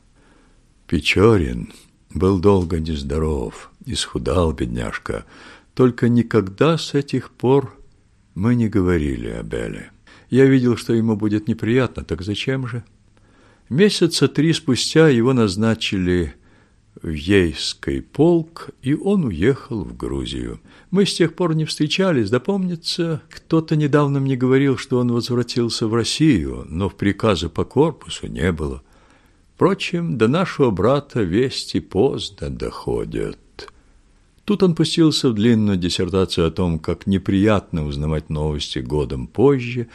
Печорин был долго нездоров, исхудал бедняжка, только никогда с этих пор мы не говорили о Беле. Я видел, что ему будет неприятно, так зачем же? Месяца три спустя его назначили в Ейский полк, и он уехал в Грузию. Мы с тех пор не встречались, да кто-то недавно мне говорил, что он возвратился в Россию, но в приказа по корпусу не было. Впрочем, до нашего брата вести поздно доходят. Тут он пустился в длинную диссертацию о том, как неприятно узнавать новости годом позже,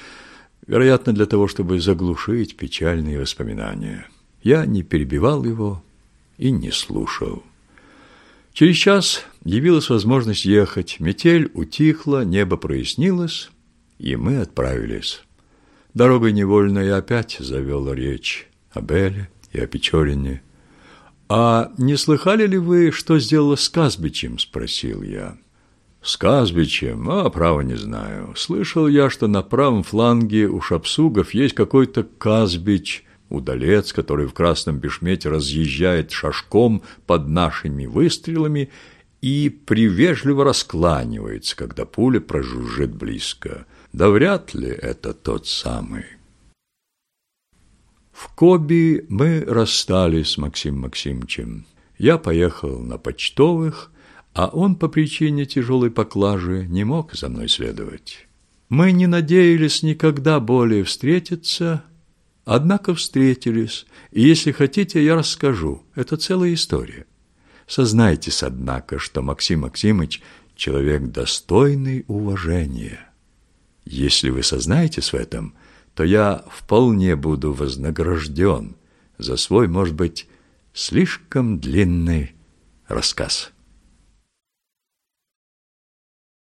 вероятно, для того, чтобы заглушить печальные воспоминания. Я не перебивал его и не слушал. Через час явилась возможность ехать. Метель утихла, небо прояснилось, и мы отправились. Дорогой невольно я опять завел речь о Беле и о Печорине. «А не слыхали ли вы, что сделала с Казбичем?» – спросил я. С Казбичем? А, право не знаю. Слышал я, что на правом фланге у шапсугов есть какой-то Казбич, удалец, который в красном бешмете разъезжает шашком под нашими выстрелами и привежливо раскланивается, когда пуля прожужжит близко. Да вряд ли это тот самый. В Коби мы расстались с Максимом Максимовичем. Я поехал на почтовых, а он по причине тяжелой поклажи не мог за мной следовать. Мы не надеялись никогда более встретиться, однако встретились, и если хотите, я расскажу. Это целая история. Сознайтесь, однако, что Максим Максимович – человек достойный уважения. Если вы сознаетесь в этом, то я вполне буду вознагражден за свой, может быть, слишком длинный рассказ.